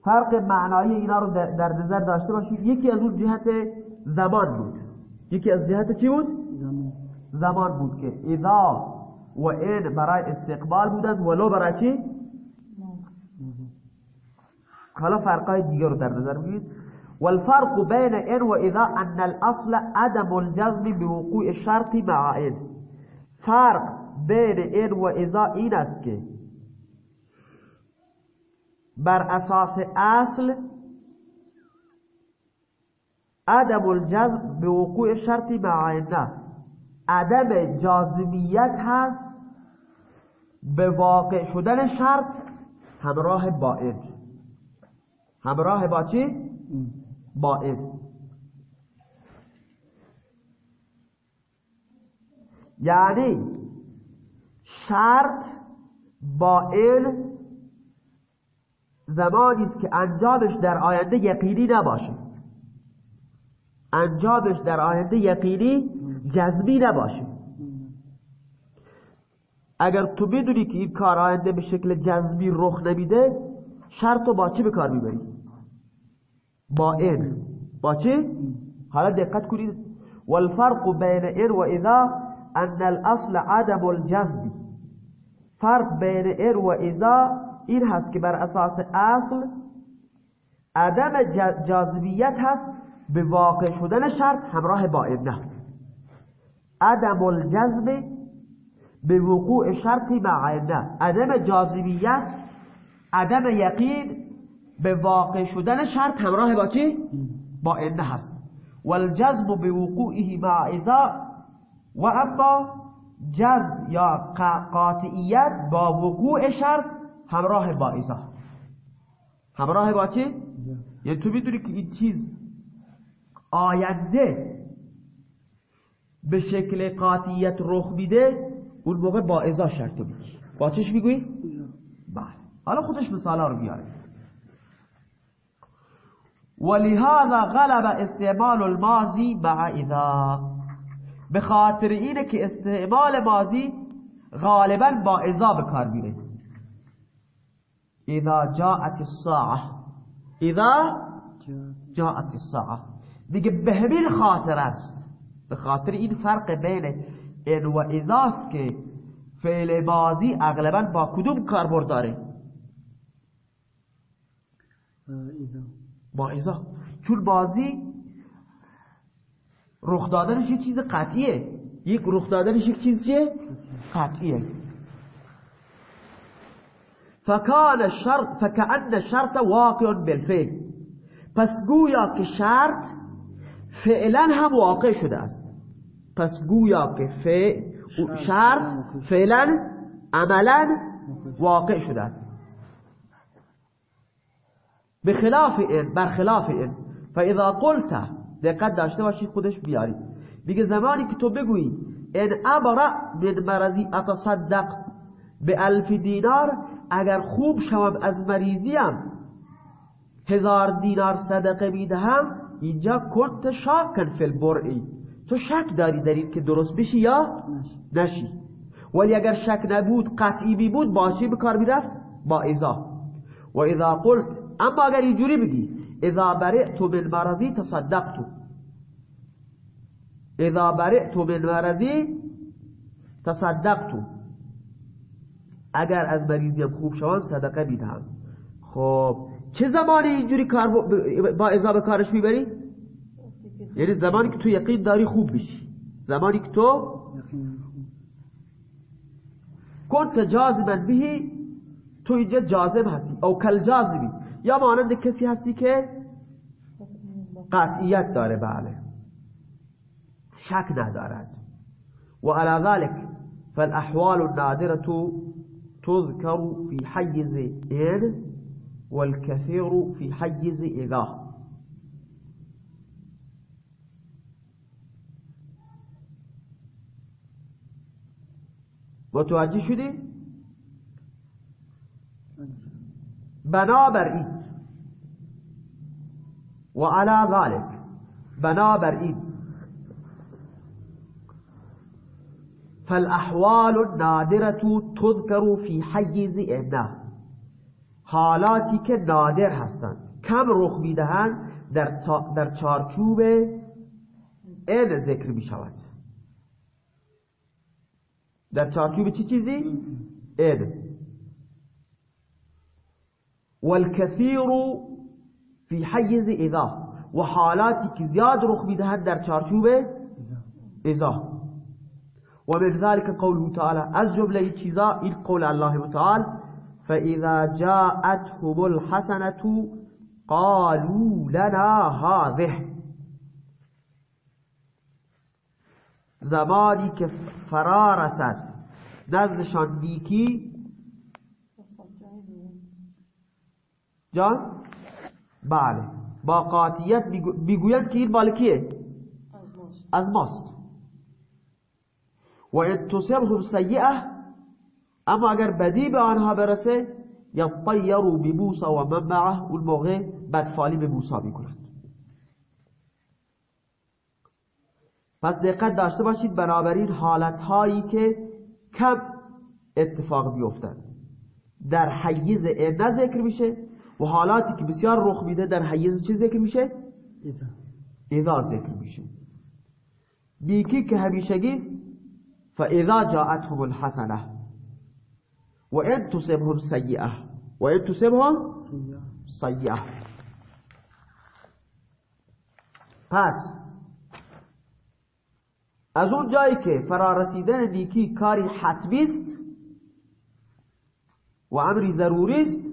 فرق معنایی اینا رو در نظر داشته باشید. یکی از اون جهت زمان بود. یکی از جهت چی بود؟ زمان بود که اذا و این برای استقبال بودند ولو برای چی؟ حالا فرقای دیگر رو در نظر بگیرید. والفرق بين و اذا ان الاصل عدم الجزم بوقوع الشرط مع ان فرق بین ان و اذا این است که بر اساس اصل عدم الجزم به وقوع شرط مع نه. عدم جازمیت هست به واقع شدن شرط همراه با این همراه با چی؟ با این یعنی شرط با این زمانی است که انجامش در آینده یقینی نباشه. انجامش در آینده یقینی جزمی نباشه. اگر تو بدونی که این کار آینده به شکل جزمی رخ نمیده شرط رو با چی به کار می‌بری؟ با این با چی؟ حالا دقت کنید. والفرق بین این و اذا ان الاصل عدم الجزم فرق بین این و اذا این هست که بر اساس اصل عدم جاذبیت هست به واقع شدن شرط همراه با این نه. عدم الجذب به وقوع شرط مع نه عدم جاذبیت عدم یقین به واقع شدن شرط همراه با چی؟ با این هست والجذب به وقوعه مع و اما جذب یا قاطعیت با وقوع شرط همراه با همراه با چی؟ یعنی تو می‌دونی که این چیز آینده به شکل قاطعیت رخ میده اون موقع با ازا شرط میگی با چش می‌گویی؟ بله. حالا خودش مثالا رو بیاره. ولهذا غلب استعمال الماضی مع اذا به خاطر اینه که استعمال ماضی غالبا با اذا به کار میره. اذا جاءت الساعه اذا جاءت. الساعه دیگه به همین خاطر است. به خاطر این فرق بین ان و اذاست که فعل ماضی اغلبا با کدوم کاربرد داره؟ با اذا چون ماضی رخ دادنش یک چیز قطعیه. یک رخ دادنش یک چیز چیه؟ قطعیه. فکان الشرط فکأن الشرط واقع بالفعل. پس گویا که شرط فعلا هم واقع شده است. پس گویا که فعل شرط. فعلا عملا واقع شده است. بخلاف این برخلاف این فاذا قلت دقت داشته باشید خودش بیاری میگه زمانی که تو بگویی ان ابرا من مرضی اتصدق به الف دینار اگر خوب شوم از مریضیم هزار دینار صدقه می‌دهم اینجا کنت شاکن فی البرعی. تو شک داری در این که درست بشی یا نشی؟ ولی اگر شک نبود قطعی بی بود با چی بکار می‌رفت با اذا و اذا قلت. اما اگر اینجوری بگی اذا برئت من مرضی تصدقت اذا برئت من مرضی تصدقت اگر از مریضیم خوب شوم صدقه می‌دهم خب چه زمانی اینجوری کار با اذا به کارش می‌بری؟ یعنی زمانی که تو یقین داری خوب بشی. زمانی که تو کنت جاذبا بهی تو اینجا جاذب هستی. او کل جاذبی یا مانند کسی هستی که قطعیت داره بله. شک ندارد. و علی ذلك فالاحوال النادرة تذكر في حيز إن والكثير في حيز إذا متوجه شدی؟ بنابراین و علا ذلك بنابراین فالاحوال النادرة تذكر في حیز انه حالاتی که نادر هستند. کم رخ می‌دهند در, در چارچوب این ذکر می شود در چارچوب چی چیزی؟ این والكثير في حیز اذا و حالاتی که زیاد رخ میدهند در چارچوب اذا و من ذلك قوله تعالى از جمله چیزا این قول الله تعالى فإذا جاءتهم الحسنة قالوا لنا هذه زمانی که فرا رسد. نزدشان نیکی. جان؟ بله. با قاطیت می‌گویند که این مال کیه؟ از ماست. و ان تصبهم سیئه اما اگر بدی به آنها برسه یطیروا بموسی و من معه اون موقع بدفالی به موسی می‌کنند پس دقت داشته باشید بنابراین حالت هایی که کم اتفاق بیفتن در حیز نه ذکر میشه و حالاتی که بسیار رخ میده در حیز چه ذکر میشه؟ اذا ذکر میشه. نیکی که همیشگیست فاذا جاءتهم الحسنه و ان تصبهم سیئه و ان تصبهم سیئه. پس از اون جایی که فرارسیدن نیکی کاری حتمی است و امری ضروری است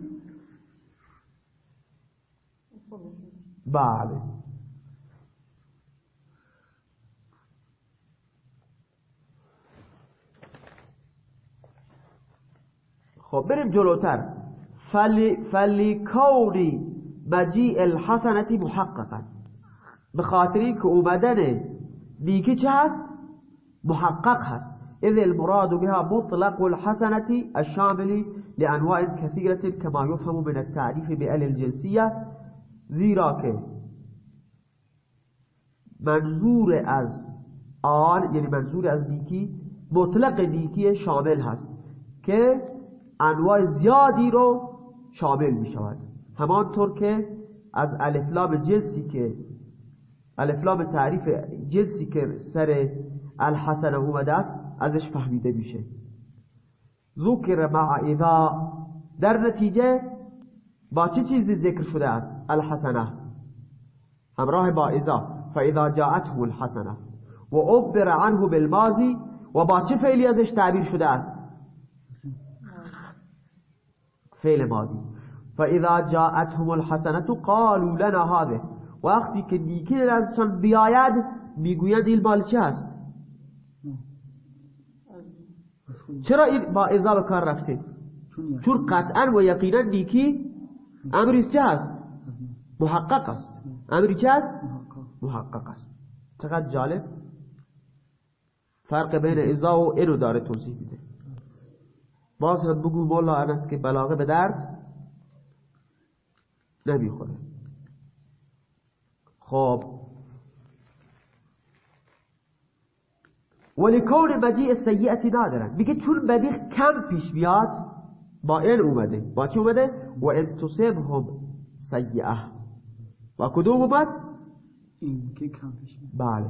بله. خب بریم جلوتر. فلی, فلی کونی مجیع الحسنتی محققا. به خاطری که اومدن نیکی چه هست؟ محقق هست. إذ المراد بها مطلق الحسنة الشامل لأنواع كثيرة كما يفهم من التعريف بأل الجنسية زیرا که منظور از آن یعنی منظور از نیکی مطلق نیکی شامل هست که انواع زیادی رو شامل می شود. همانطور که از الفلام جنسی که الفلام تعریف جنسی که سر الحسن اومده است ازش فهمیده میشه. ذکر مع اذا. در نتیجه با چه چیزی ذکر شده است؟ الحسنه. همراه با اذا. فاذا جاءته الحسنه. و عبر عنه بالماضی و با چه فعلی ازش تعبیر شده است؟ فعل ماضی. فاذا جاءتهم الحسنه قالوا لنا هذه وقتی که نیکی ازشان بیاید می‌گویند این مال چه است؟ چرا این با به کار رفته؟ چون قطعا و یقینا نیکی امری چه هست؟ محقق است. امری چه است محقق است. چقدر جالب؟ فرق بین ازا و اینو داره توضیح میده. باز هم بگو مولا انس که بلاغه به درد نمی‌خوره. خب ولکون مجیع سیئتی نادرن میگه چون بدی کم پیش بیاد با این اومده با چی اومده و ان تصبهم سیئه و کدوم اومد این که کم پیش بله.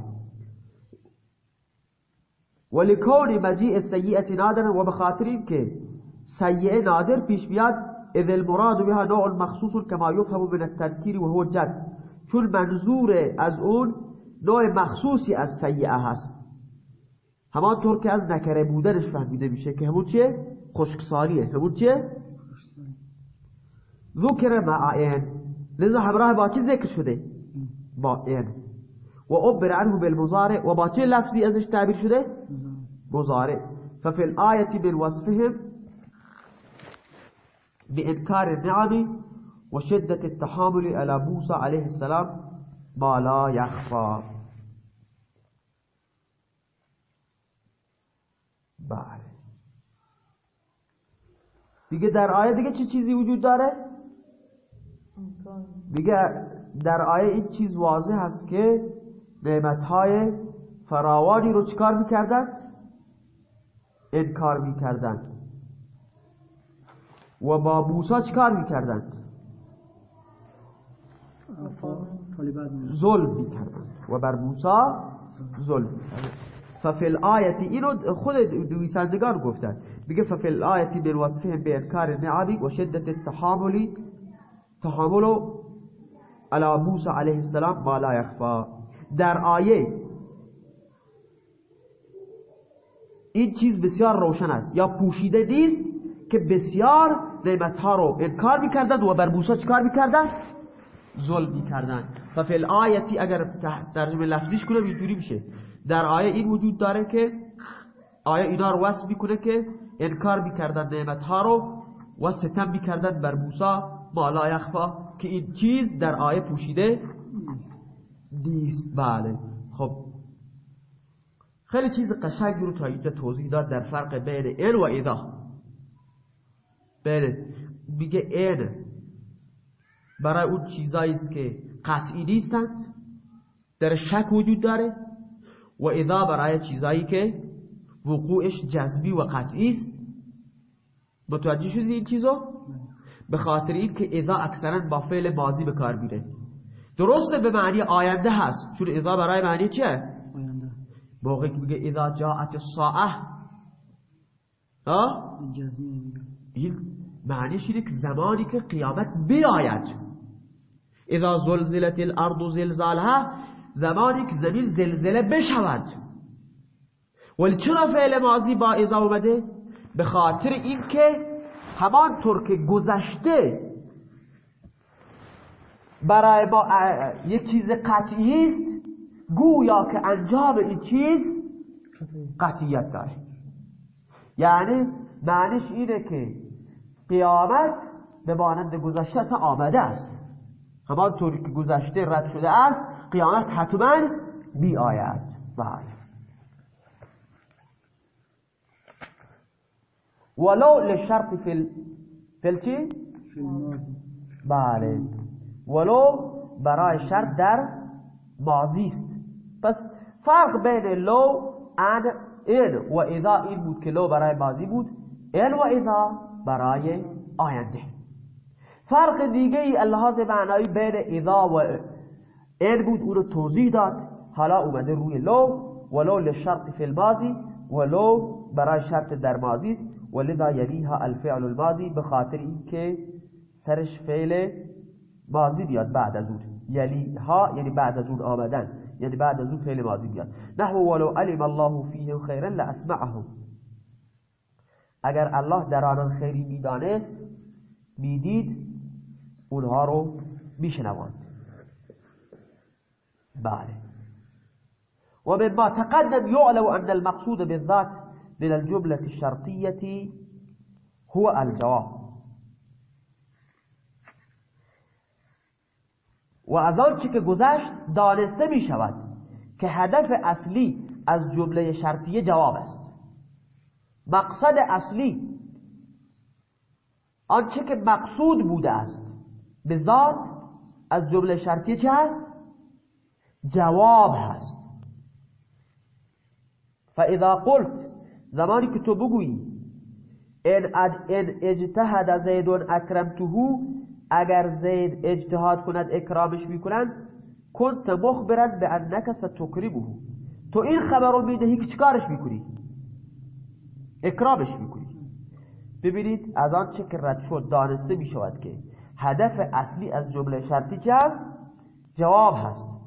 ولکون مجیع سیئتی نادرن و بخاطر این که نادر پیش بیاد اذ المراد بها نوع مخصوص كما يفهم من التذكير وهو الجد چون منظور از اون؟ نوع مخصوصی از سیئه هست. همانطور که از نکره بودنش فهمیده میشه که همون چیه؟ خشکسالیه همون چیه؟ ذکر مع این لذا همراه با چی ذکر شده؟ با این و عبر عنه بالمضارع و با چه لفظی ازش تعبیر شده؟ مضارع ففي الآية بالوصفهم بإنكار النعم وشدة التحامل على موسى عليه السلام ما لا يخفى بله دیگه در آیه دیگه چه چیزی وجود داره؟ دیگه در آیه این چیز واضح هست که نعمتهای فراوانی رو چکار می‌کردند؟ انکار می‌کردند و با موسی چکار می‌کردند؟ ظلم می‌کردند و بر موسی ظلم ففی الآیتی اینو خود نویسندگان گفتن. میگه ففی الآیتی بالوصفه به انکار نعمی و شدت التحاملی تحامل على موسی علیه السلام ما لا در آیه این چیز بسیار روشن است. یا پوشیده نیست که بسیار نعمتها رو انکار می‌کردند و بر موسی چکار می‌کردند؟ ظلم می‌کردند. و فی الآیتی اگر ترجمه لفظیش کنم اینجوری میشه. در آیه این وجود داره که آیه اینا رو وصف می‌کنه که انکار می‌کردن نعمتها رو و ستم می‌کردن بر موسی ما یخفا که این چیز در آیه پوشیده نیست. بله. خب. خیلی چیز قشنگی رو تا اینجا توضیح داد در فرق بین این و اذا بله. میگه این برای اون چیزایی که قطعی نیستند. در شک وجود داره. و اذا برای چیزایی که وقوعش جذبی و قطعی است متوجه شدید این چیزو به خاطر این که اذا اکثرا با فعل ماضی به کار میره. درسته به معنی آینده هست چون اذا برای معنی چیه؟ موقعی که میگه اذا جاءت الساعه ها؟ این معنیش اینه که زمانی که قیامت بیاید. اذا زلزلت الارض زلزالها زمانی که زمین زلزله بشود. ولی چرا فعل ماضی با اذا اومده؟ به خاطر اینکه همانطور که گذشته برای ما یک چیز قطعی است گویا که انجام این چیز قطعیت داره. یعنی معنیش اینه که قیامت به مانند گذشته آمده است. همانطوری که گذشته رد شده است قیامت حتما می آید بله. ولو لشرط فی ال... چی؟ بله. ولو برای شرط در ماضی است. پس فرق بین لو and این و اذا این بود که لو برای ماضی بود این و اذا برای آینده. فرق دیگه ای اللحاظ معنایی بین اذا و این بود او رو توضیح داد. حالا اومده روی لو ولو لشرط فی الماضی ولو برای شرط در ماضی ولذا یلیها الفعل الماضی به خاطر اینکه سرش فعل ماضی بیاد بعد از اون. یلیها یعنی بعد از اون آمدن. یعنی بعد از اون فعل ماضی بیاد. نحو ولو علم الله فیهم خیرا لاسمعهم. اگر الله در آنان خیری می‌دانست می‌دید اونها رو میشنواند بله. ومما تقدم يعلم أن المقصود بالذات من الجملة الشرطية هو الجواب. و از آنچه که گذشت دانسته می شود که هدف اصلی از جمله شرطیه جواب است. مقصد اصلی آنچه که مقصود بوده است. به ذات از جمله شرطیه چه هست؟ جواب هست. فاذا قلت زمانی که تو بگویی ان اجتهد زید اکرمته اگر زید اجتهاد کند اکرامش می‌کنند کنت مخبرا به انک ستکرمه تو این خبر رو می‌دهی که چیکارش می‌کنی؟ اکرامش می‌کنی. ببینید از آنچه که رد شد دانسته می‌شود که هدف اصلی از جمله شرطی چه جواب هست.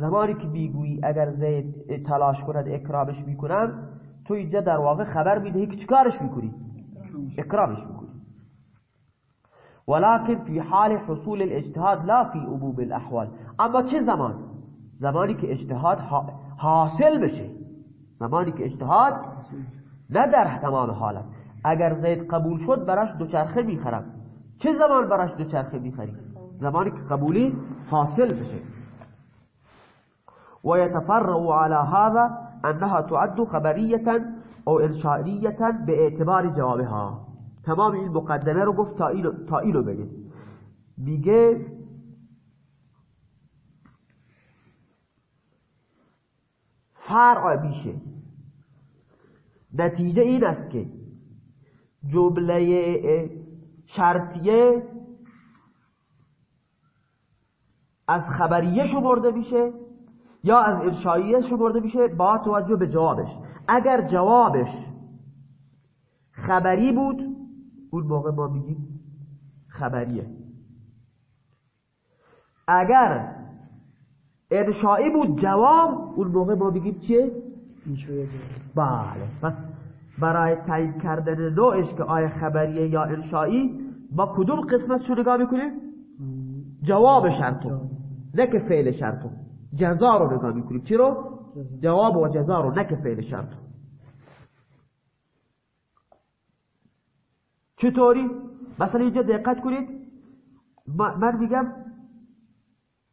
زمانی که می‌گویی اگر زید تلاش کند اکرامش می‌کنم تو اینجا در واقع خبر می‌دهی که چیکارش می‌کنی؟ اکرامش می‌کنی. ولكن في حال حصول الاجتهاد لا في عموم الاحوال. اما چه زمان؟ زمانی که اجتهاد حاصل بشه. زمانی که اجتهاد نه در تمام حالت. اگر زید قبول شد براش دوچرخه می‌خرم. چه زمان براش دوچرخه می‌خری؟ زمانی که قبولی حاصل بشه. ويتفرع على هذا أنها تعد خبرية أو إنشائية باعتبار جوابها. تمام این مقدمه رو گفت تا اینو بگه. میگه فرع میشه نتیجه این است که جمله شرطیه از خبریه شمرده میشه یا از ارشاییه شمرده میشه با توجه به جوابش. اگر جوابش خبری بود اون موقع ما میگیم خبریه. اگر انشایی بود جواب اون موقع ما میگیم چیه؟ بله پس برای تعیین کردن نوعش که آیا خبریه یا انشایی با کدوم قسمت شو نگاه می‌کنیم؟ جواب شرطو نه که فعل شرطو جزا رو نگاه می‌کنیم. چی رو؟ جواب و جزا رو نه که فعل شرطو چطوری؟ مثلا اینجا دقت کنید. من میگم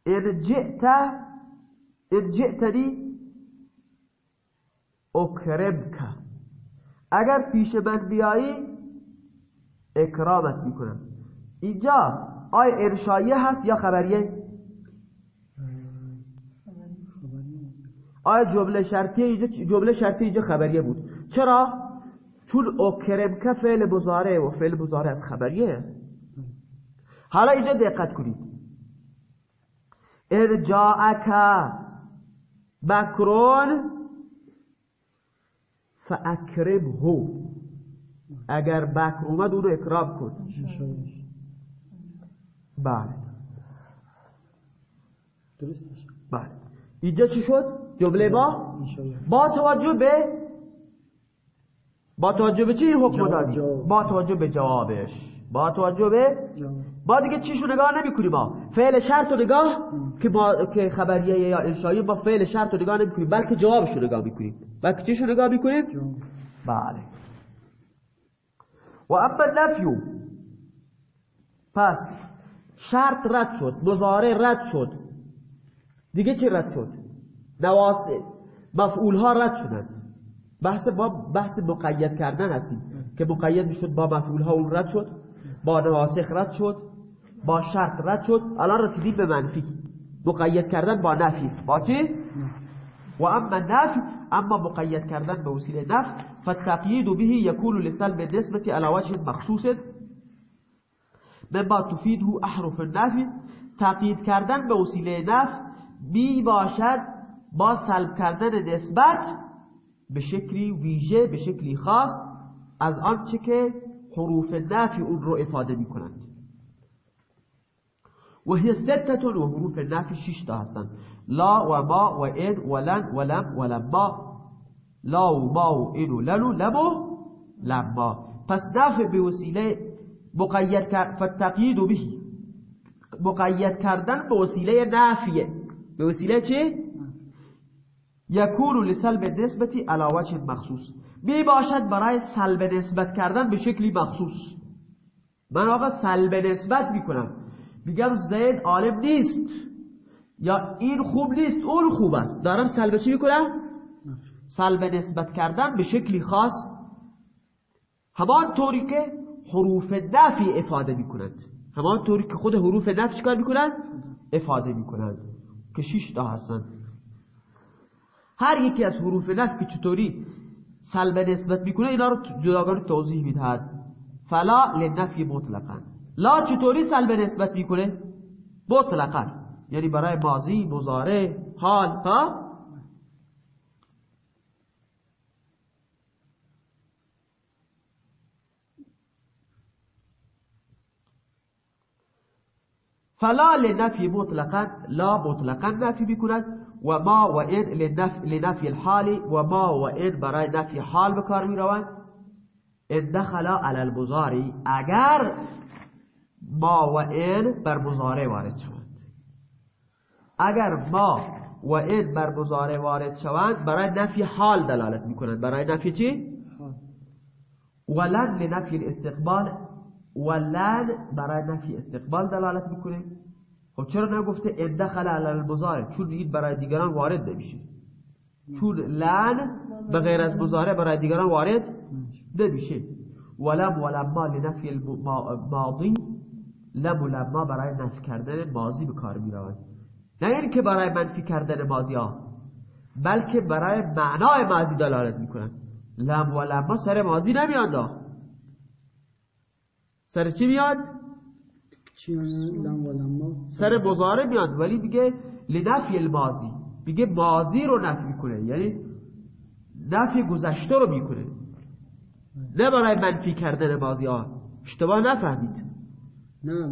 ارجعت ارجعتنی اکرمک. اگر پیش من بیایی اکرامت می‌کنم. اینجا آیا ارشایه هست یا خبریه؟ آیا جمله شرطیه اینجا جمله شرطی اینجا خبریه بود. چرا؟ چون اکرمک فعل بزاره و فعل بزاره از خبریه. حالا اینجا دقت کنید. ارجاعک بکرون فاکرمه. اگر بکر اومد اونو اکرام کن. بله. بله. اینجا چی شد؟ جمله با؟ با توجه به؟ با توجه به چی این حکم دادی؟ با توجه به جوابش. با توجه به؟ با دیگه چیشو نگاه نمی‌کنیم ما. فعل شرط و نگاه که با که خبریه یا انشایی با فعل شرط و نگاه نمی‌کنیم بلکه جوابش رو نگاه می‌کنیم. بلکه چیشو نگاه می‌کنیم؟ بله. و اما نفیو پس شرط رد شد مزاره رد شد. دیگه چی رد شد؟ نواسه مفعول ها رد شدن. بحث با بحث مقید کردن هستیم که مقید می‌شد با مفعول ها اون رد شد با نواسخ رد شد با شرط رد شد. الان رسیدیم به منفی. مقید کردن با نفی با چی؟ و اما نفی اما مقید کردن به وسیله نفی. فالتقیید به یکون لسلب نسبتی على وجه مخصوص. مما تفیده احرف النفی. تقیید کردن به وسیله نفی می باشد با سلب کردن نسبت به شکلی ویژه به شکلی خاص از آنچه که حروف نفی اون رو افاده می کنند و هی ستتون و حروف نفی شش تا هستند لا و ما و این و لن و لم و لما. لا و ما و این و لن و لم و لما. پس نفی به وسیله مقید فتقیید بهی مقید کردن به وسیله نافیه به وسیله چه؟ یکون لسلب نسبتی علی وجه مخصوص. می باشد برای سلب نسبت کردن به شکلی مخصوص. من آقا سلب نسبت می‌کنم. میگم زید عالم نیست. یا این خوب نیست اون خوب است. دارم سلب چی می‌کنم؟ سلب نسبت کردن به شکلی خاص. همان طوری که حروف نفی افاده می‌کنند همان طوری که خود حروف نفی چکار می‌کنند؟ افاده می‌کنند که شش تا هستند هر یکی از حروف نفی که چطوری سلب نسبت می‌کنه اینا رو جداگانه توضیح می‌دهد. فلا لنفی مطلقا. لا چطوری سلب نسبت می‌کنه؟ مطلقا. یعنی برای ماضی مضارع حال ها؟ فلا لنفی مطلقا. لا مطلقا نفی می‌کند. و ما و این لنفی الحالی و ما و برای نفی حال به کار می روند ان دخلا علی اگر ما و این بر مضارع وارد شوند. اگر ما و این بر مضارع وارد شوند برای نفی حال دلالت میکنند برای نفی چی؟ ولن لنفی الاستقبال ولن برای نفی استقبال دلالت میکنه. خب چرا نگفته ان دخل علی المضارع چون این برای دیگران وارد نمیشه. چون لن به غیر از مضارع برای دیگران وارد نمیشه. ولم ولما لنفی الماضی لم ولما برای نفی کردن ماضی به کار می نه یعنی که برای منفی کردن ماضی ها بلکه برای معنای ماضی دلالت می‌کنن. لم و لما سر ماضی نمیاد سر چی میاد؟ سر مزاره میاد ولی میگه لنفی الماضی میگه ماضی رو نفی می‌کنه. یعنی نفی گذشته رو می‌کنه. نه برای منفی کردن ماضی ها. اشتباه نفهمید. نه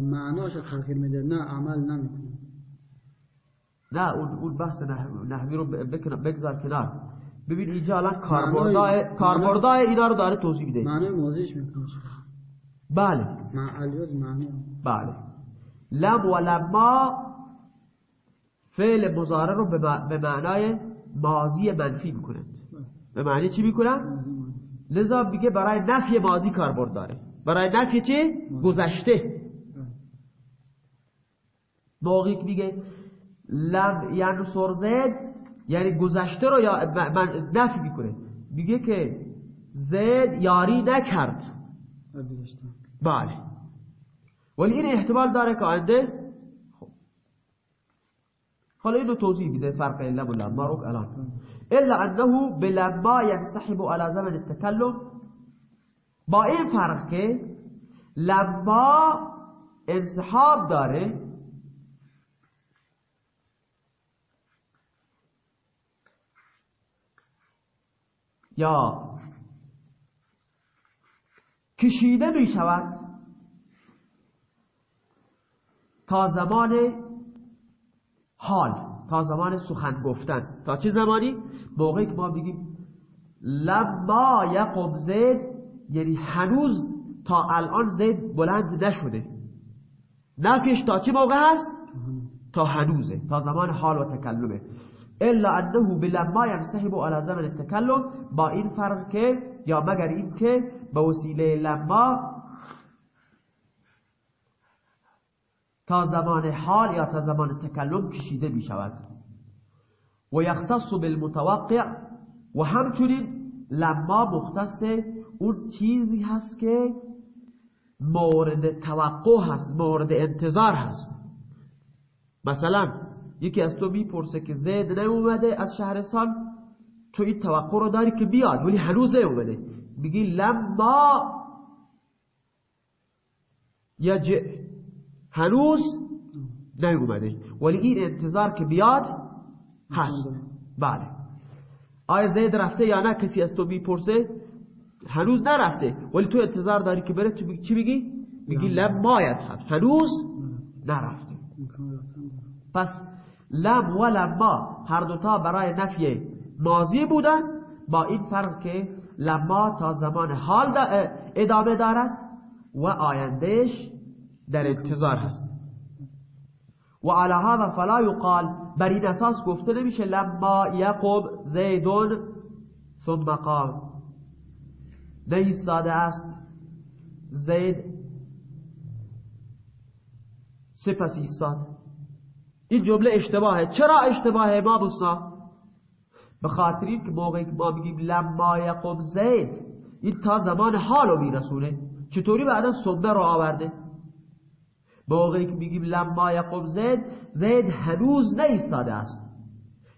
معناش تغییر میده. نه عمل نمی‌کنه. نه اون اون بحث نحوی رو بگذار کنار. ببین اینجا الان کاربردای کاربردای اینا رو داره توضیح میده. معنای موضوعش می‌کنه بله. معنی بله. لم و لما فعل مضارع رو به معنای ماضی منفی می‌کنند. به معنی چی می‌کنن؟ لذا میگه برای نفی ماضی کاربرد داره. برای نفی چی؟ گذشته. که میگه لم یعنی سرزد یعنی گذشته رو من نفی می‌کنه. میگه که زید یاری نکرد. بله. ولی این احتمال داره که آینده حالا اینو توضیح میده فرق لم و لما رو الان. الا انه بلما ينسحب على زمن التكلم با این فرق که لما انسحاب داره یا کشیده می شود تا زمان حال تا زمان سخن گفتن تا چه زمانی؟ موقعی که ما بگیم لما یقب زید یعنی هنوز تا الان زید بلند نشده نفیش تا چه موقع هست؟ تا هنوزه تا زمان حال و تکلمه الا انه بلما ينسحب على زمن التکلم با این فرق که یا مگر این که به وسیله لما تا زمان حال یا تا زمان تکلم کشیده می شود و یختص بالمتوقع و همچنین لما مختص اون چیزی هست که مورد توقع هست مورد انتظار هست. مثلا یکی از تو می‌پرسه که زید نیومده از شهرستان تو این توقع رو داری که بیاد ولی هنوز نیومده. میگی لما یجع هنوز نیومده. ولی این انتظار که بیاد هست. بله. آیا زید رفته یا نه؟ کسی از تو می‌پرسه؟ هنوز نرفته. ولی تو انتظار داری که بره؟ تو چی بگی؟ میگی لما یذهب هنوز نرفته. پس لم و لما هر دوتا برای نفی ماضی بودن. با این فرق که لما تا زمان حال ادامه دارد و آیندهش در انتظار هست. و علی هذا فلا یقال بر این اساس گفته نمیشه لما یقب زیدون ثم قام. ساده است زید سپس ایستاد. این جمله اشتباهه. چرا اشتباهه ما بسا به خاطر که موقعی که ما میگیم لما یقب زید این تا زمان حالو میرسونه چطوری بعدا صبح رو آورده؟ موقعی که میگیم لما یقب زید زید هنوز نیستاده است.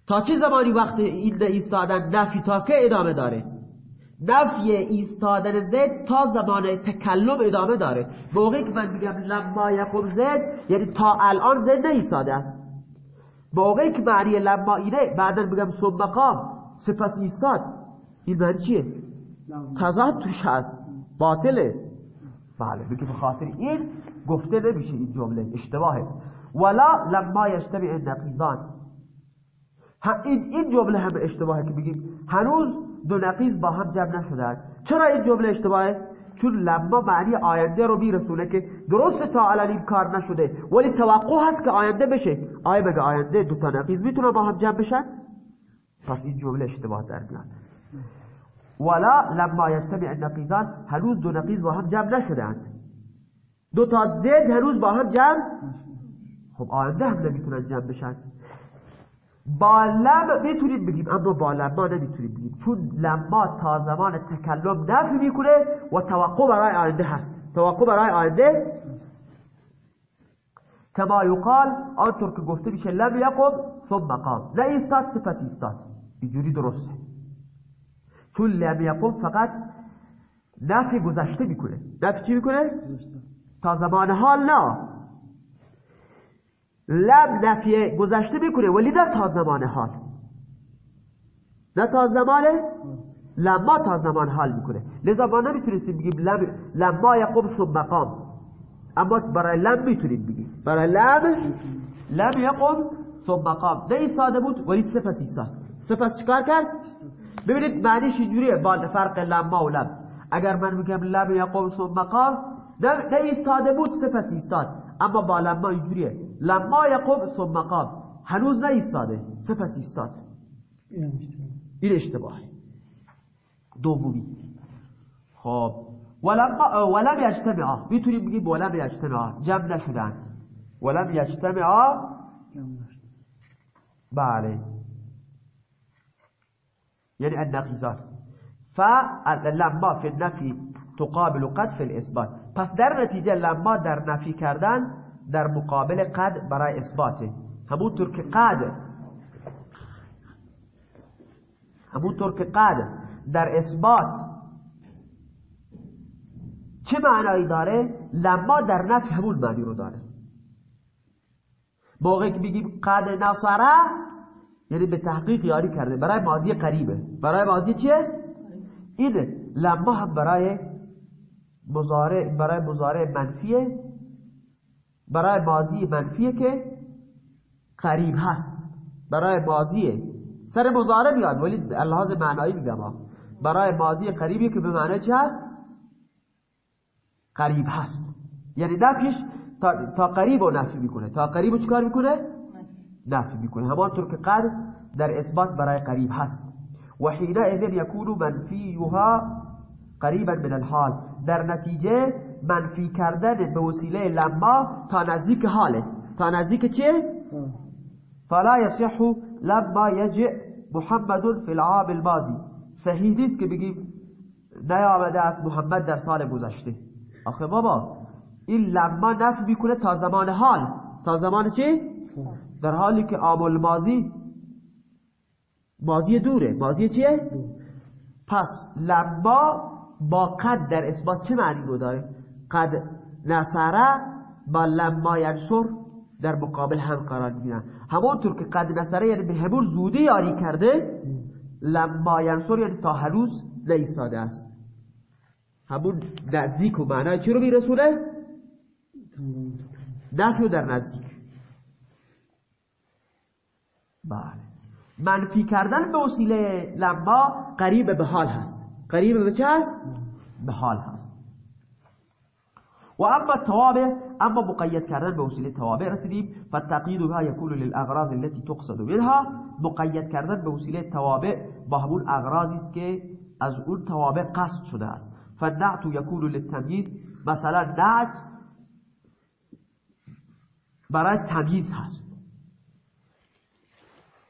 تا چه زمانی وقت این ایستادن نفی تا که ادامه داره؟ نفی ایستادن زید تا زمان تکلم ادامه داره. موقعی که من میگم لما یقب زید یعنی تا الان زید نیستاده است. موقعی که معنی لما اینه بعدا بگم ثم قام سپس ایستاد. این معنی چیه؟ تضاد توش هست. باطله. بله. بگه بخاطر این گفته نمیشه این جمله اشتباهه. ولا لما یشتبه النقیضان. این این جمله هم اشتباهه که بگیم هنوز دو نقیض با هم جمع نشدن. چرا این جمله اشتباهه؟ چون لما معنی آینده رو میرسونه که درست تا الان این کار نشده ولی توقع هست که آینده بشه. آیا بگه آینده دو تا نقیض می‌تونه با هم جمع بشن؟ پس این جمله اشتباه در میاد. ولا لما یجتمع النقیضان. هنوز دو نقیض با هم جمع نشدند دو تا ضد هنوز با هم جمع. خب آینده هم نمی‌تونن جمع بشن. با لم می‌تونیم بگیم اما با لما نمی‌تونیم بگیم. چون لما تا زمان تکلم نفی می‌کنه و توقع برای آینده هست. توقع برای آینده کما یقال آنطور که گفته میشه لم یقم ثم قام. نه ایستاد سپس ایستاد. اینجوری درسته. چون لم یقم فقط نفی گذشته می‌کنه. نفی چی می‌کنه؟ تا حال نه لم نفی گذشته می‌کنه ولی نه تا زمان حال. نه تا زمان لما تا زمان حال می‌کنه. لذا ما نمی‌تونستیم بگیم لم لما یقوم ثم قام. اما برای لم می‌تونیم بگیم. برای لم لم یقوم ثم قام. نه ایستاده بود ولی سپس ایستاد. سپس چکار کرد؟ ببینید معنیش اینجوریه. با فرق لما و لم اگر من میگم لم یقوم ثم قام نه ایستاده بود سپس ایستاد. اما با لما اینجوریه. لما یقوم ثم قام. هنوز نه ایستاده سپس ایستاد. این اشتباهه. دومی. خب. ولم ولم یجتمعا. می‌تونیم بگیم ولم یجتمعا. جمع نشدن. ولم یجتمعا. بله. یعنی النقیزات فلما فی النفی تقابل قد فی الاثبات پس در نتیجه لما در نفی کردن در مقابل قد برای اثباته همونطور که قد همونطور که قد در اثبات چه معنایی داره؟ لما در نفی همون معنی رو داره. موقعی که بگیم قد نصره یعنی به تحقیق یاری کرده. برای ماضی قریبه. برای ماضی چیه؟ اینه. لما هم برای مزارع برای مزارع منفیه برای ماضی منفیه که قریب هست. برای ماضیه سر مزارع میاد ولی لحاظ معنایی میگم برای ماضی قریبی که به معنی چی هست؟ قریب هست. یعنی نفیش تا, تا قریب و نفی می‌کنه. تا قریب و چکار می‌کنه؟ نفی می‌کنه. همانطور که قد در اثبات برای قریب هست. و حینئذ یکون منفیها قریبا من الحال. در نتیجه منفی کردن به وسیله لما تا نزدیک حاله. تا نزدیک چه؟ فلا یصح لما یجع محمد فی العام الماضی. صحیح نیست که بگیم نیامده است محمد در سال گذشته. آخه بابا این لما نفی می‌کنه تا زمان حال. تا زمان چه؟ در حالی که عام الماضی ماضی دوره. ماضی چیه؟ پس لما با قد در اثبات چه معنی رو داره؟ قد نصره با لما ینصر در مقابل هم قرار می‌گیرن همونطور که قد نصره یعنی به همون زودی یاری کرده لما ینصر یعنی تا هنوز نیستاده است. همون نزدیک و معنای چی رو میرسونه؟ نفی در نزدیک. بله. منفی کردن به وسیله لما قریب به حال هست. قریب به چه؟ به حال هست. و اما توابع اما مقید کردن به وسیله توابع رسیدیم. فالتقیید بها یکون للاغراض التي تقصد منها. مقید کردن به وسیله توابع با همون اغراضی است که از اون توابع قصد شده است. فالنعت یکون للتمییز. مثلا نعت برای تمییز هست.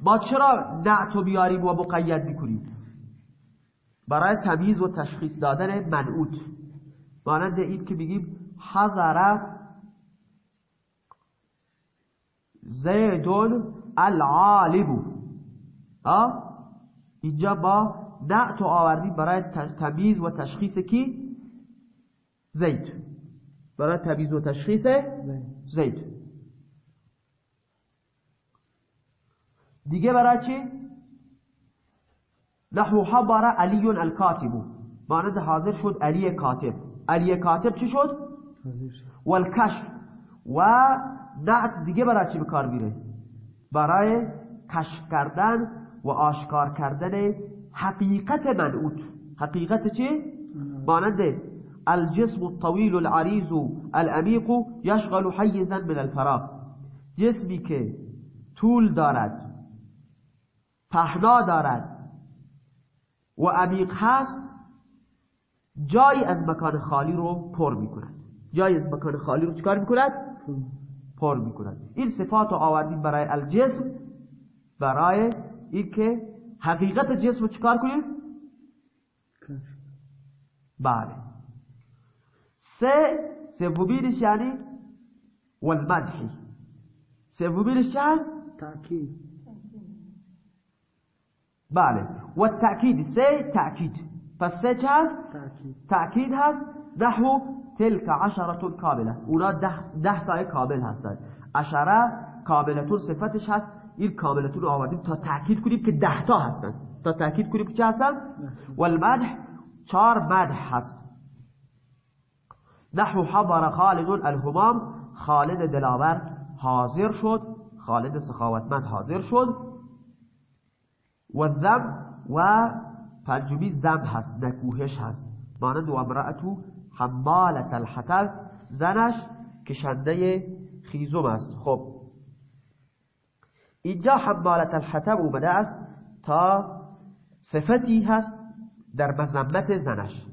ما چرا نعت بیاریم و مقید می‌کنیم؟ برای تمییز و تشخیص دادن منعوت. مانند این که بگیم حضر زیدون العالم. اینجا با نعت آوردیم برای تمییز و تشخیص کی؟ زید. برای تمییز و تشخیص زید. دیگه برای چی؟ نحو حضر علی الكاتب. مانند حاضر شد علی کاتب. علی کاتب چی شد؟ والکشف. و نعت دیگه برای چی بکار میره؟ برای کشف کردن و آشکار کردن حقیقت منعوت. حقیقت چه؟ مانند الجسم الطويل العريض العمیق يشغل حیزا من الفراغ. جسمی که طول دارد پهنا دارد و عمیق هست جایی از مکان خالی رو پر می‌کند جایی از مکان خالی رو چکار می‌کند؟ پر می‌کند این صفات رو آوردیم برای الجسم برای اینکه حقیقت جسم رو چکار کنیم؟ بله سه سومینش یعنی والمدحی سومینش چه هست؟ تأکید بله. و تأکید سه تأکید. پس سه چه هست؟ تأکید. هست. نحو تلك عشرة کامله اونا ده, ده تای کامل هستن. عشره کاملتون صفتش هست. این کاملتون رو آوردیم تا تأکید کنیم که ده تا هستن. تا تأکید کنیم که چه هستن؟ والمدح چار مدح هست. نحو حضر خالد الهمام. خالد دلاور حاضر شد. خالد سخاوتمند حاضر شد. و الذم و پنجمی زم هست نکوهش هست. مانند و امرأتو حمالت الحطب زنش کشنده خیزم است. خب. اینجا حمالت الحطب اومده است تا صفتی هست در مذمت زنش.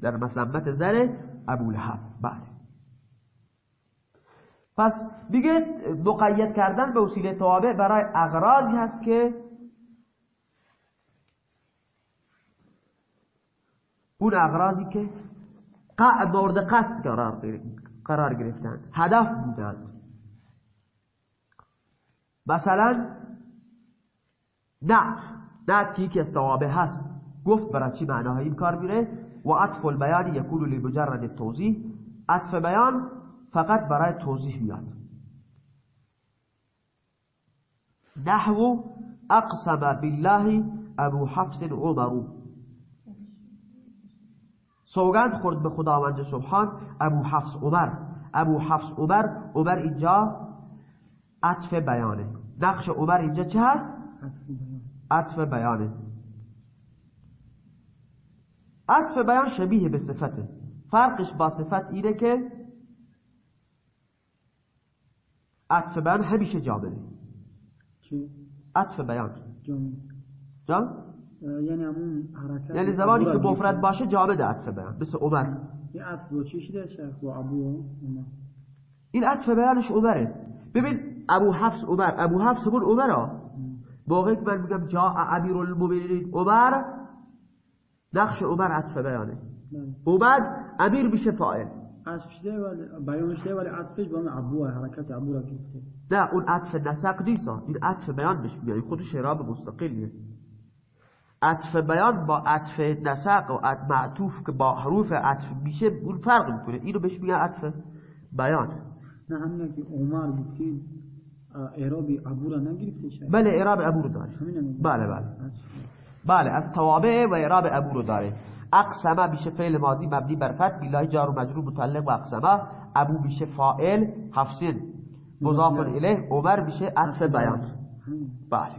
در مذمت زن ابو لحب بله. پس دیگه مقید کردن به وسیله توابع برای اغراضی هست که اون اغراضی که مورد قصد قرار گرفتن. هدف بودند مثلا نعت. نعت که یکی از توابع هست. گفت برای چی معناها این کار میره؟ و عطف البیان یکون لمجرد توضیح. عطف بیان فقط برای توضیح میاد. نحو اقسم بالله ابو حفص عمرو سوگند خورد به خداوند سبحان. ابو حفص عمر ابو حفص عمر عمر اینجا عطف بیانه. نقش عمر اینجا چه هست؟ عطف بیانه. عطف بیان شبیه به صفته فرقش با صفت اینه که عطف بیان همیشه جامله چی؟ عطف بیان. جامعه. جان؟ یعنی همون حرکت یعنی زمانی که مفرد باشه جامد عطف بیان مثل عمر. این عطف با چی شده شیخ با ابو این عطف بیانش عمره. ببین ابو حفص عمر. ابو حفص بون عمره. موقعی که من میگم جا امیر المؤمنین عمر نقش عمر عطف بیانه. بله. اومد امیر میشه فاعل. عطف شده ولی بیان شده ولی عطفش با ابو حرکت ابو را گرفته نه اون عطف نسق نیست. این عطف بیان بهش میگه خودش اعراب مستقلیه. عطف بیان با عطف نسق و عطف معطوف که با حروف عطف میشه اون فرق می‌کنه. اینو بهش میگه عطف بیان. نه همین که عمر گفتی اعرابی ابو را نگرفته شد بله اعراب ابو رو داره. بله بله. بله از توابع و اعراب ابو رو داره. اقسمه میشه فعل ماضی مبنی بر فتح بالله جار و مجرور متعلق و اقسمه ابو میشه فاعل حفصین مضاف الیه. عمر میشه عطف بیان. بله.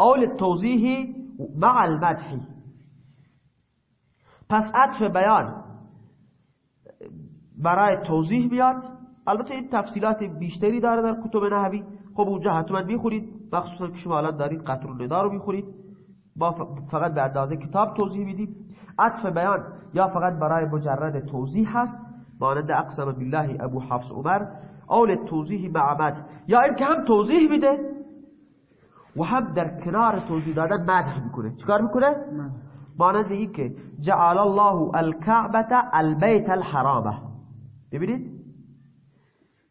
اول التوضیح مع المدح. پس عطف بیان برای توضیح بیاد. البته این تفصیلات بیشتری داره در کتب نحوی. خب اونجا حتما می‌خورید مخصوصا که شما الان دارید قطر الندا رو می‌خورید ف- فقط به اندازه کتاب توضیح میدیم عطف بیان یا فقط برای مجرد توضیح هست. مانند اقسم بالله ابو حفص عمر اول توضیح مع مدح. یا اینکه هم توضیح میده. و هم در کنار توضیح دادن مدح می‌کنه. چیکار می‌کنه. مانند این که جعل الله الكعبة البيت الحرامه ببینید؟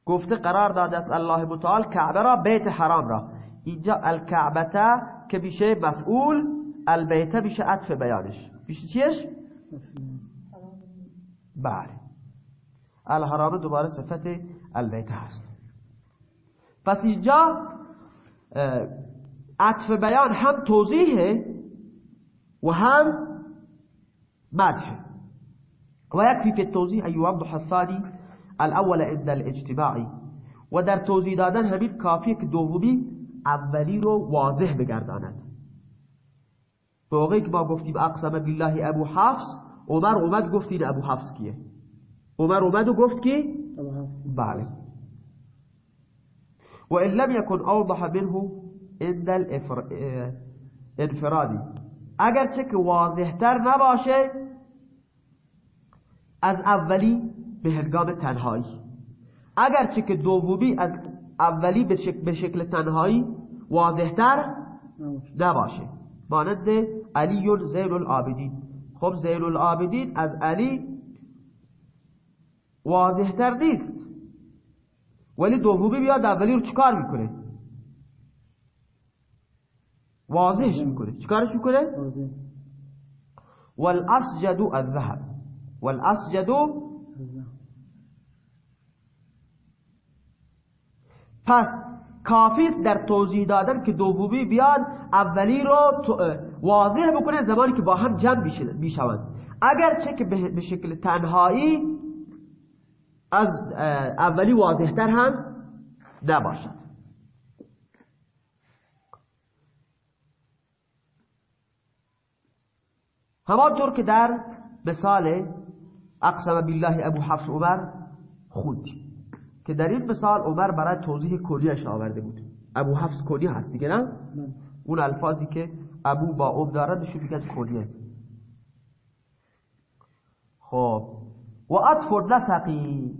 گفته قرار داده است الله متعال کعبه را بیت حرام را. اینجا الکعبه که میشه مفعول البیت میشه عطف بیانش. میشه چیش؟ بله. الحرام دوباره صفت البیت هست. پس اینجا عطف بیان هم توضیحه و هم مدح ويكفي في التوضيح أن يوضح الثاني الأول عند الاجتماعي و در توضیح دادن همین کافیه که دومی اولی رو واضح بگرداند. موقعی که ما گفتیم اقسم بالله ابو حفص عمر اومد گفت این ابو حفص کیه؟ عمر اومد و گفت کی؟ بله. و ان لم يكن اوضح منه عند الانفرادی اگرچه که واضحتر نباشه از اولی به هنگام تنهایی اگرچه که دومی از اولی به شکل, به شکل تنهایی واضحتر نباشه. مانند علی زین العابدین خب زین العابدین از علی واضحتر نیست. ولی دومی بیاد اولی رو چکار می‌کنه؟ واضحش می‌کنه. چکارش می‌کنه؟ والاسجد الذهب. والاسجد پس کافی در توضیح دادن که دومی بیاد اولی رو واضح بکنه زمانی که با هم جمع می‌شوند اگرچه که به شکل تنهایی از اولی واضحتر هم نباشد همانطور که در مثال اقسم بالله ابو حفص عمر خوندیم که در این مثال عمر برای توضیح کلیش آورده بود ابو حفص کلی هست دیگه نه اون الفاظی که ابو با ام دارد بشه میگن کلیه خب و عطف نسقی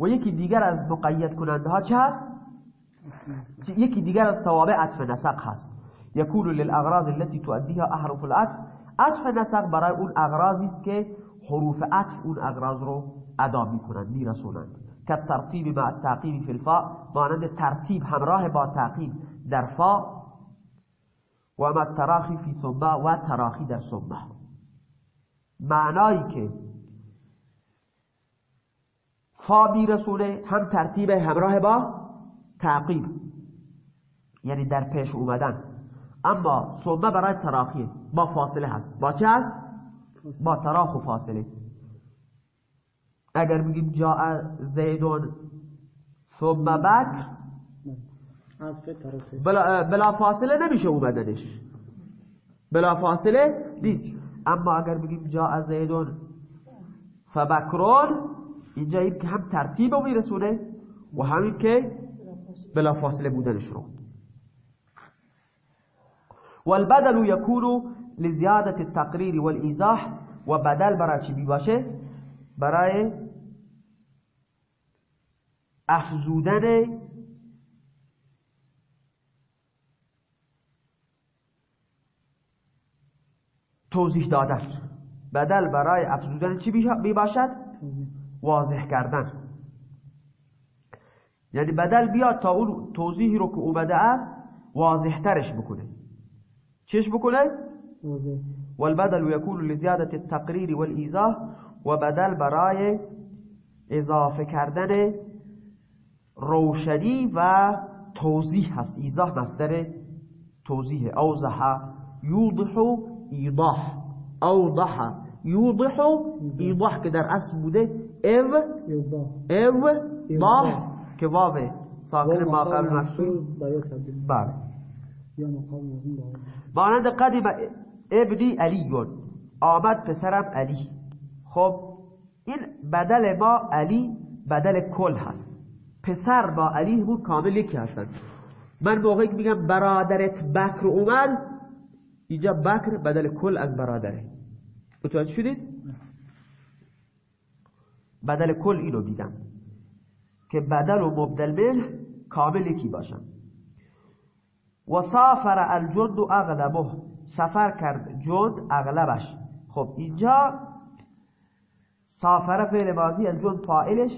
و یکی دیگر از مقید کننده ها چه هست؟ یکی دیگر از توابع عطف نسق هست یکون للاغراض التي تؤديها احرف العطف عطف نسق برای اون اغراضی است که حروف عطف اون اغراض رو ادا می‌کنند میرسونند. که ترتیب مع التعقیب فی الفا مانند ترتیب همراه با تعقیب در فا و ما تراخی فی ثم و تراخی در ثم معنایی که فا میرسونه هم ترتیب همراه با تعقیب یعنی در پیش اومدن. اما ثم برای تراخی. با فاصله هست. با چه هست؟ با تراخ و فاصله. اگر بگیم جا زیدون ثم بکر بلا, بلا فاصله نمیشه اومدنش. بلا فاصله نیست. اما اگر بگیم جا زیدون فبکرون اینجا این که هم ترتیب رو میرسونه و همین که بلا فاصله بودنش رو. والبدل يكون لزیادت التقریر والإيزاح و بدل برای چی باشه برای افزودن توضیح دادن. بدل برای افزودن چی می باشد واضح کردن. یعنی بدل بیاد تا اون توضیحی رو که اومده است واضح ترش بکنه. چش بکنه والبدل يكون لزیادت التقریر والإيضاح و بدل برای اضافه کردن روشنی و توضیح هست. ایضاح مصدر توضیح. اوضح یوضح ایضاح. اوضح یوضح ایضاح که در اصل بوده. او او ضاح که واو ساکن ما قبل مفتوح بله. مانند قدیم ابنی علیون آمد پسرم علی. خب این بدل ما علی بدل کل هست. پسر با علی همون کامل یکی هستن. من موقعی که میگم برادرت بکر اومد اینجا بکر بدل کل از برادره. متوجه شدید؟ بدل کل اینو میگم. که بدل و مبدل به کامل یکی باشن. و سافر الجند اغلبه. سفر کرد جند اغلبش. خب اینجا سافر فعل ماضی الجند فائلش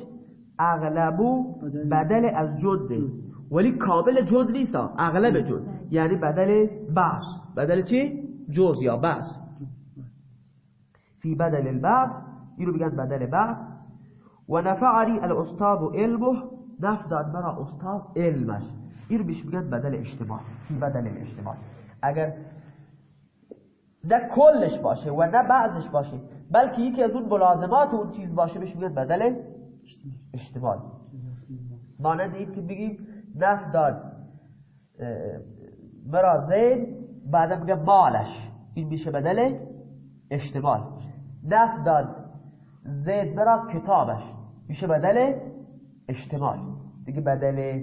اغلبو بدل از جنده ولی کامل جند نیست اغلب جند یعنی بدل بعض بدل چی؟ جز یا بعض فی بدل البعض اینو بگن بدل بعض و نفعنی الاستاذ علمه نفع داد مرا استاد علمش. اینو بیش بگن بدل اجتماع فی بدل الاجتماع اگر نه کلش باشه و نه بعضش باشه بلکه یکی از اون ملازمات اون چیز باشه بهش میگن بدل اشتمال مانند این که بگیم نفع داد مرا زید بعد میگه مالش. این میشه بدل اشتمال نفت داد زید مرا کتابش. میشه بدل اشتمال دیگه بدل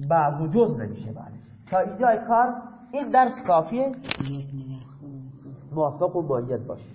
بعض و جز نمیشه بعدش تا اینجای کار این درس کافیه؟ موفق و باید باشه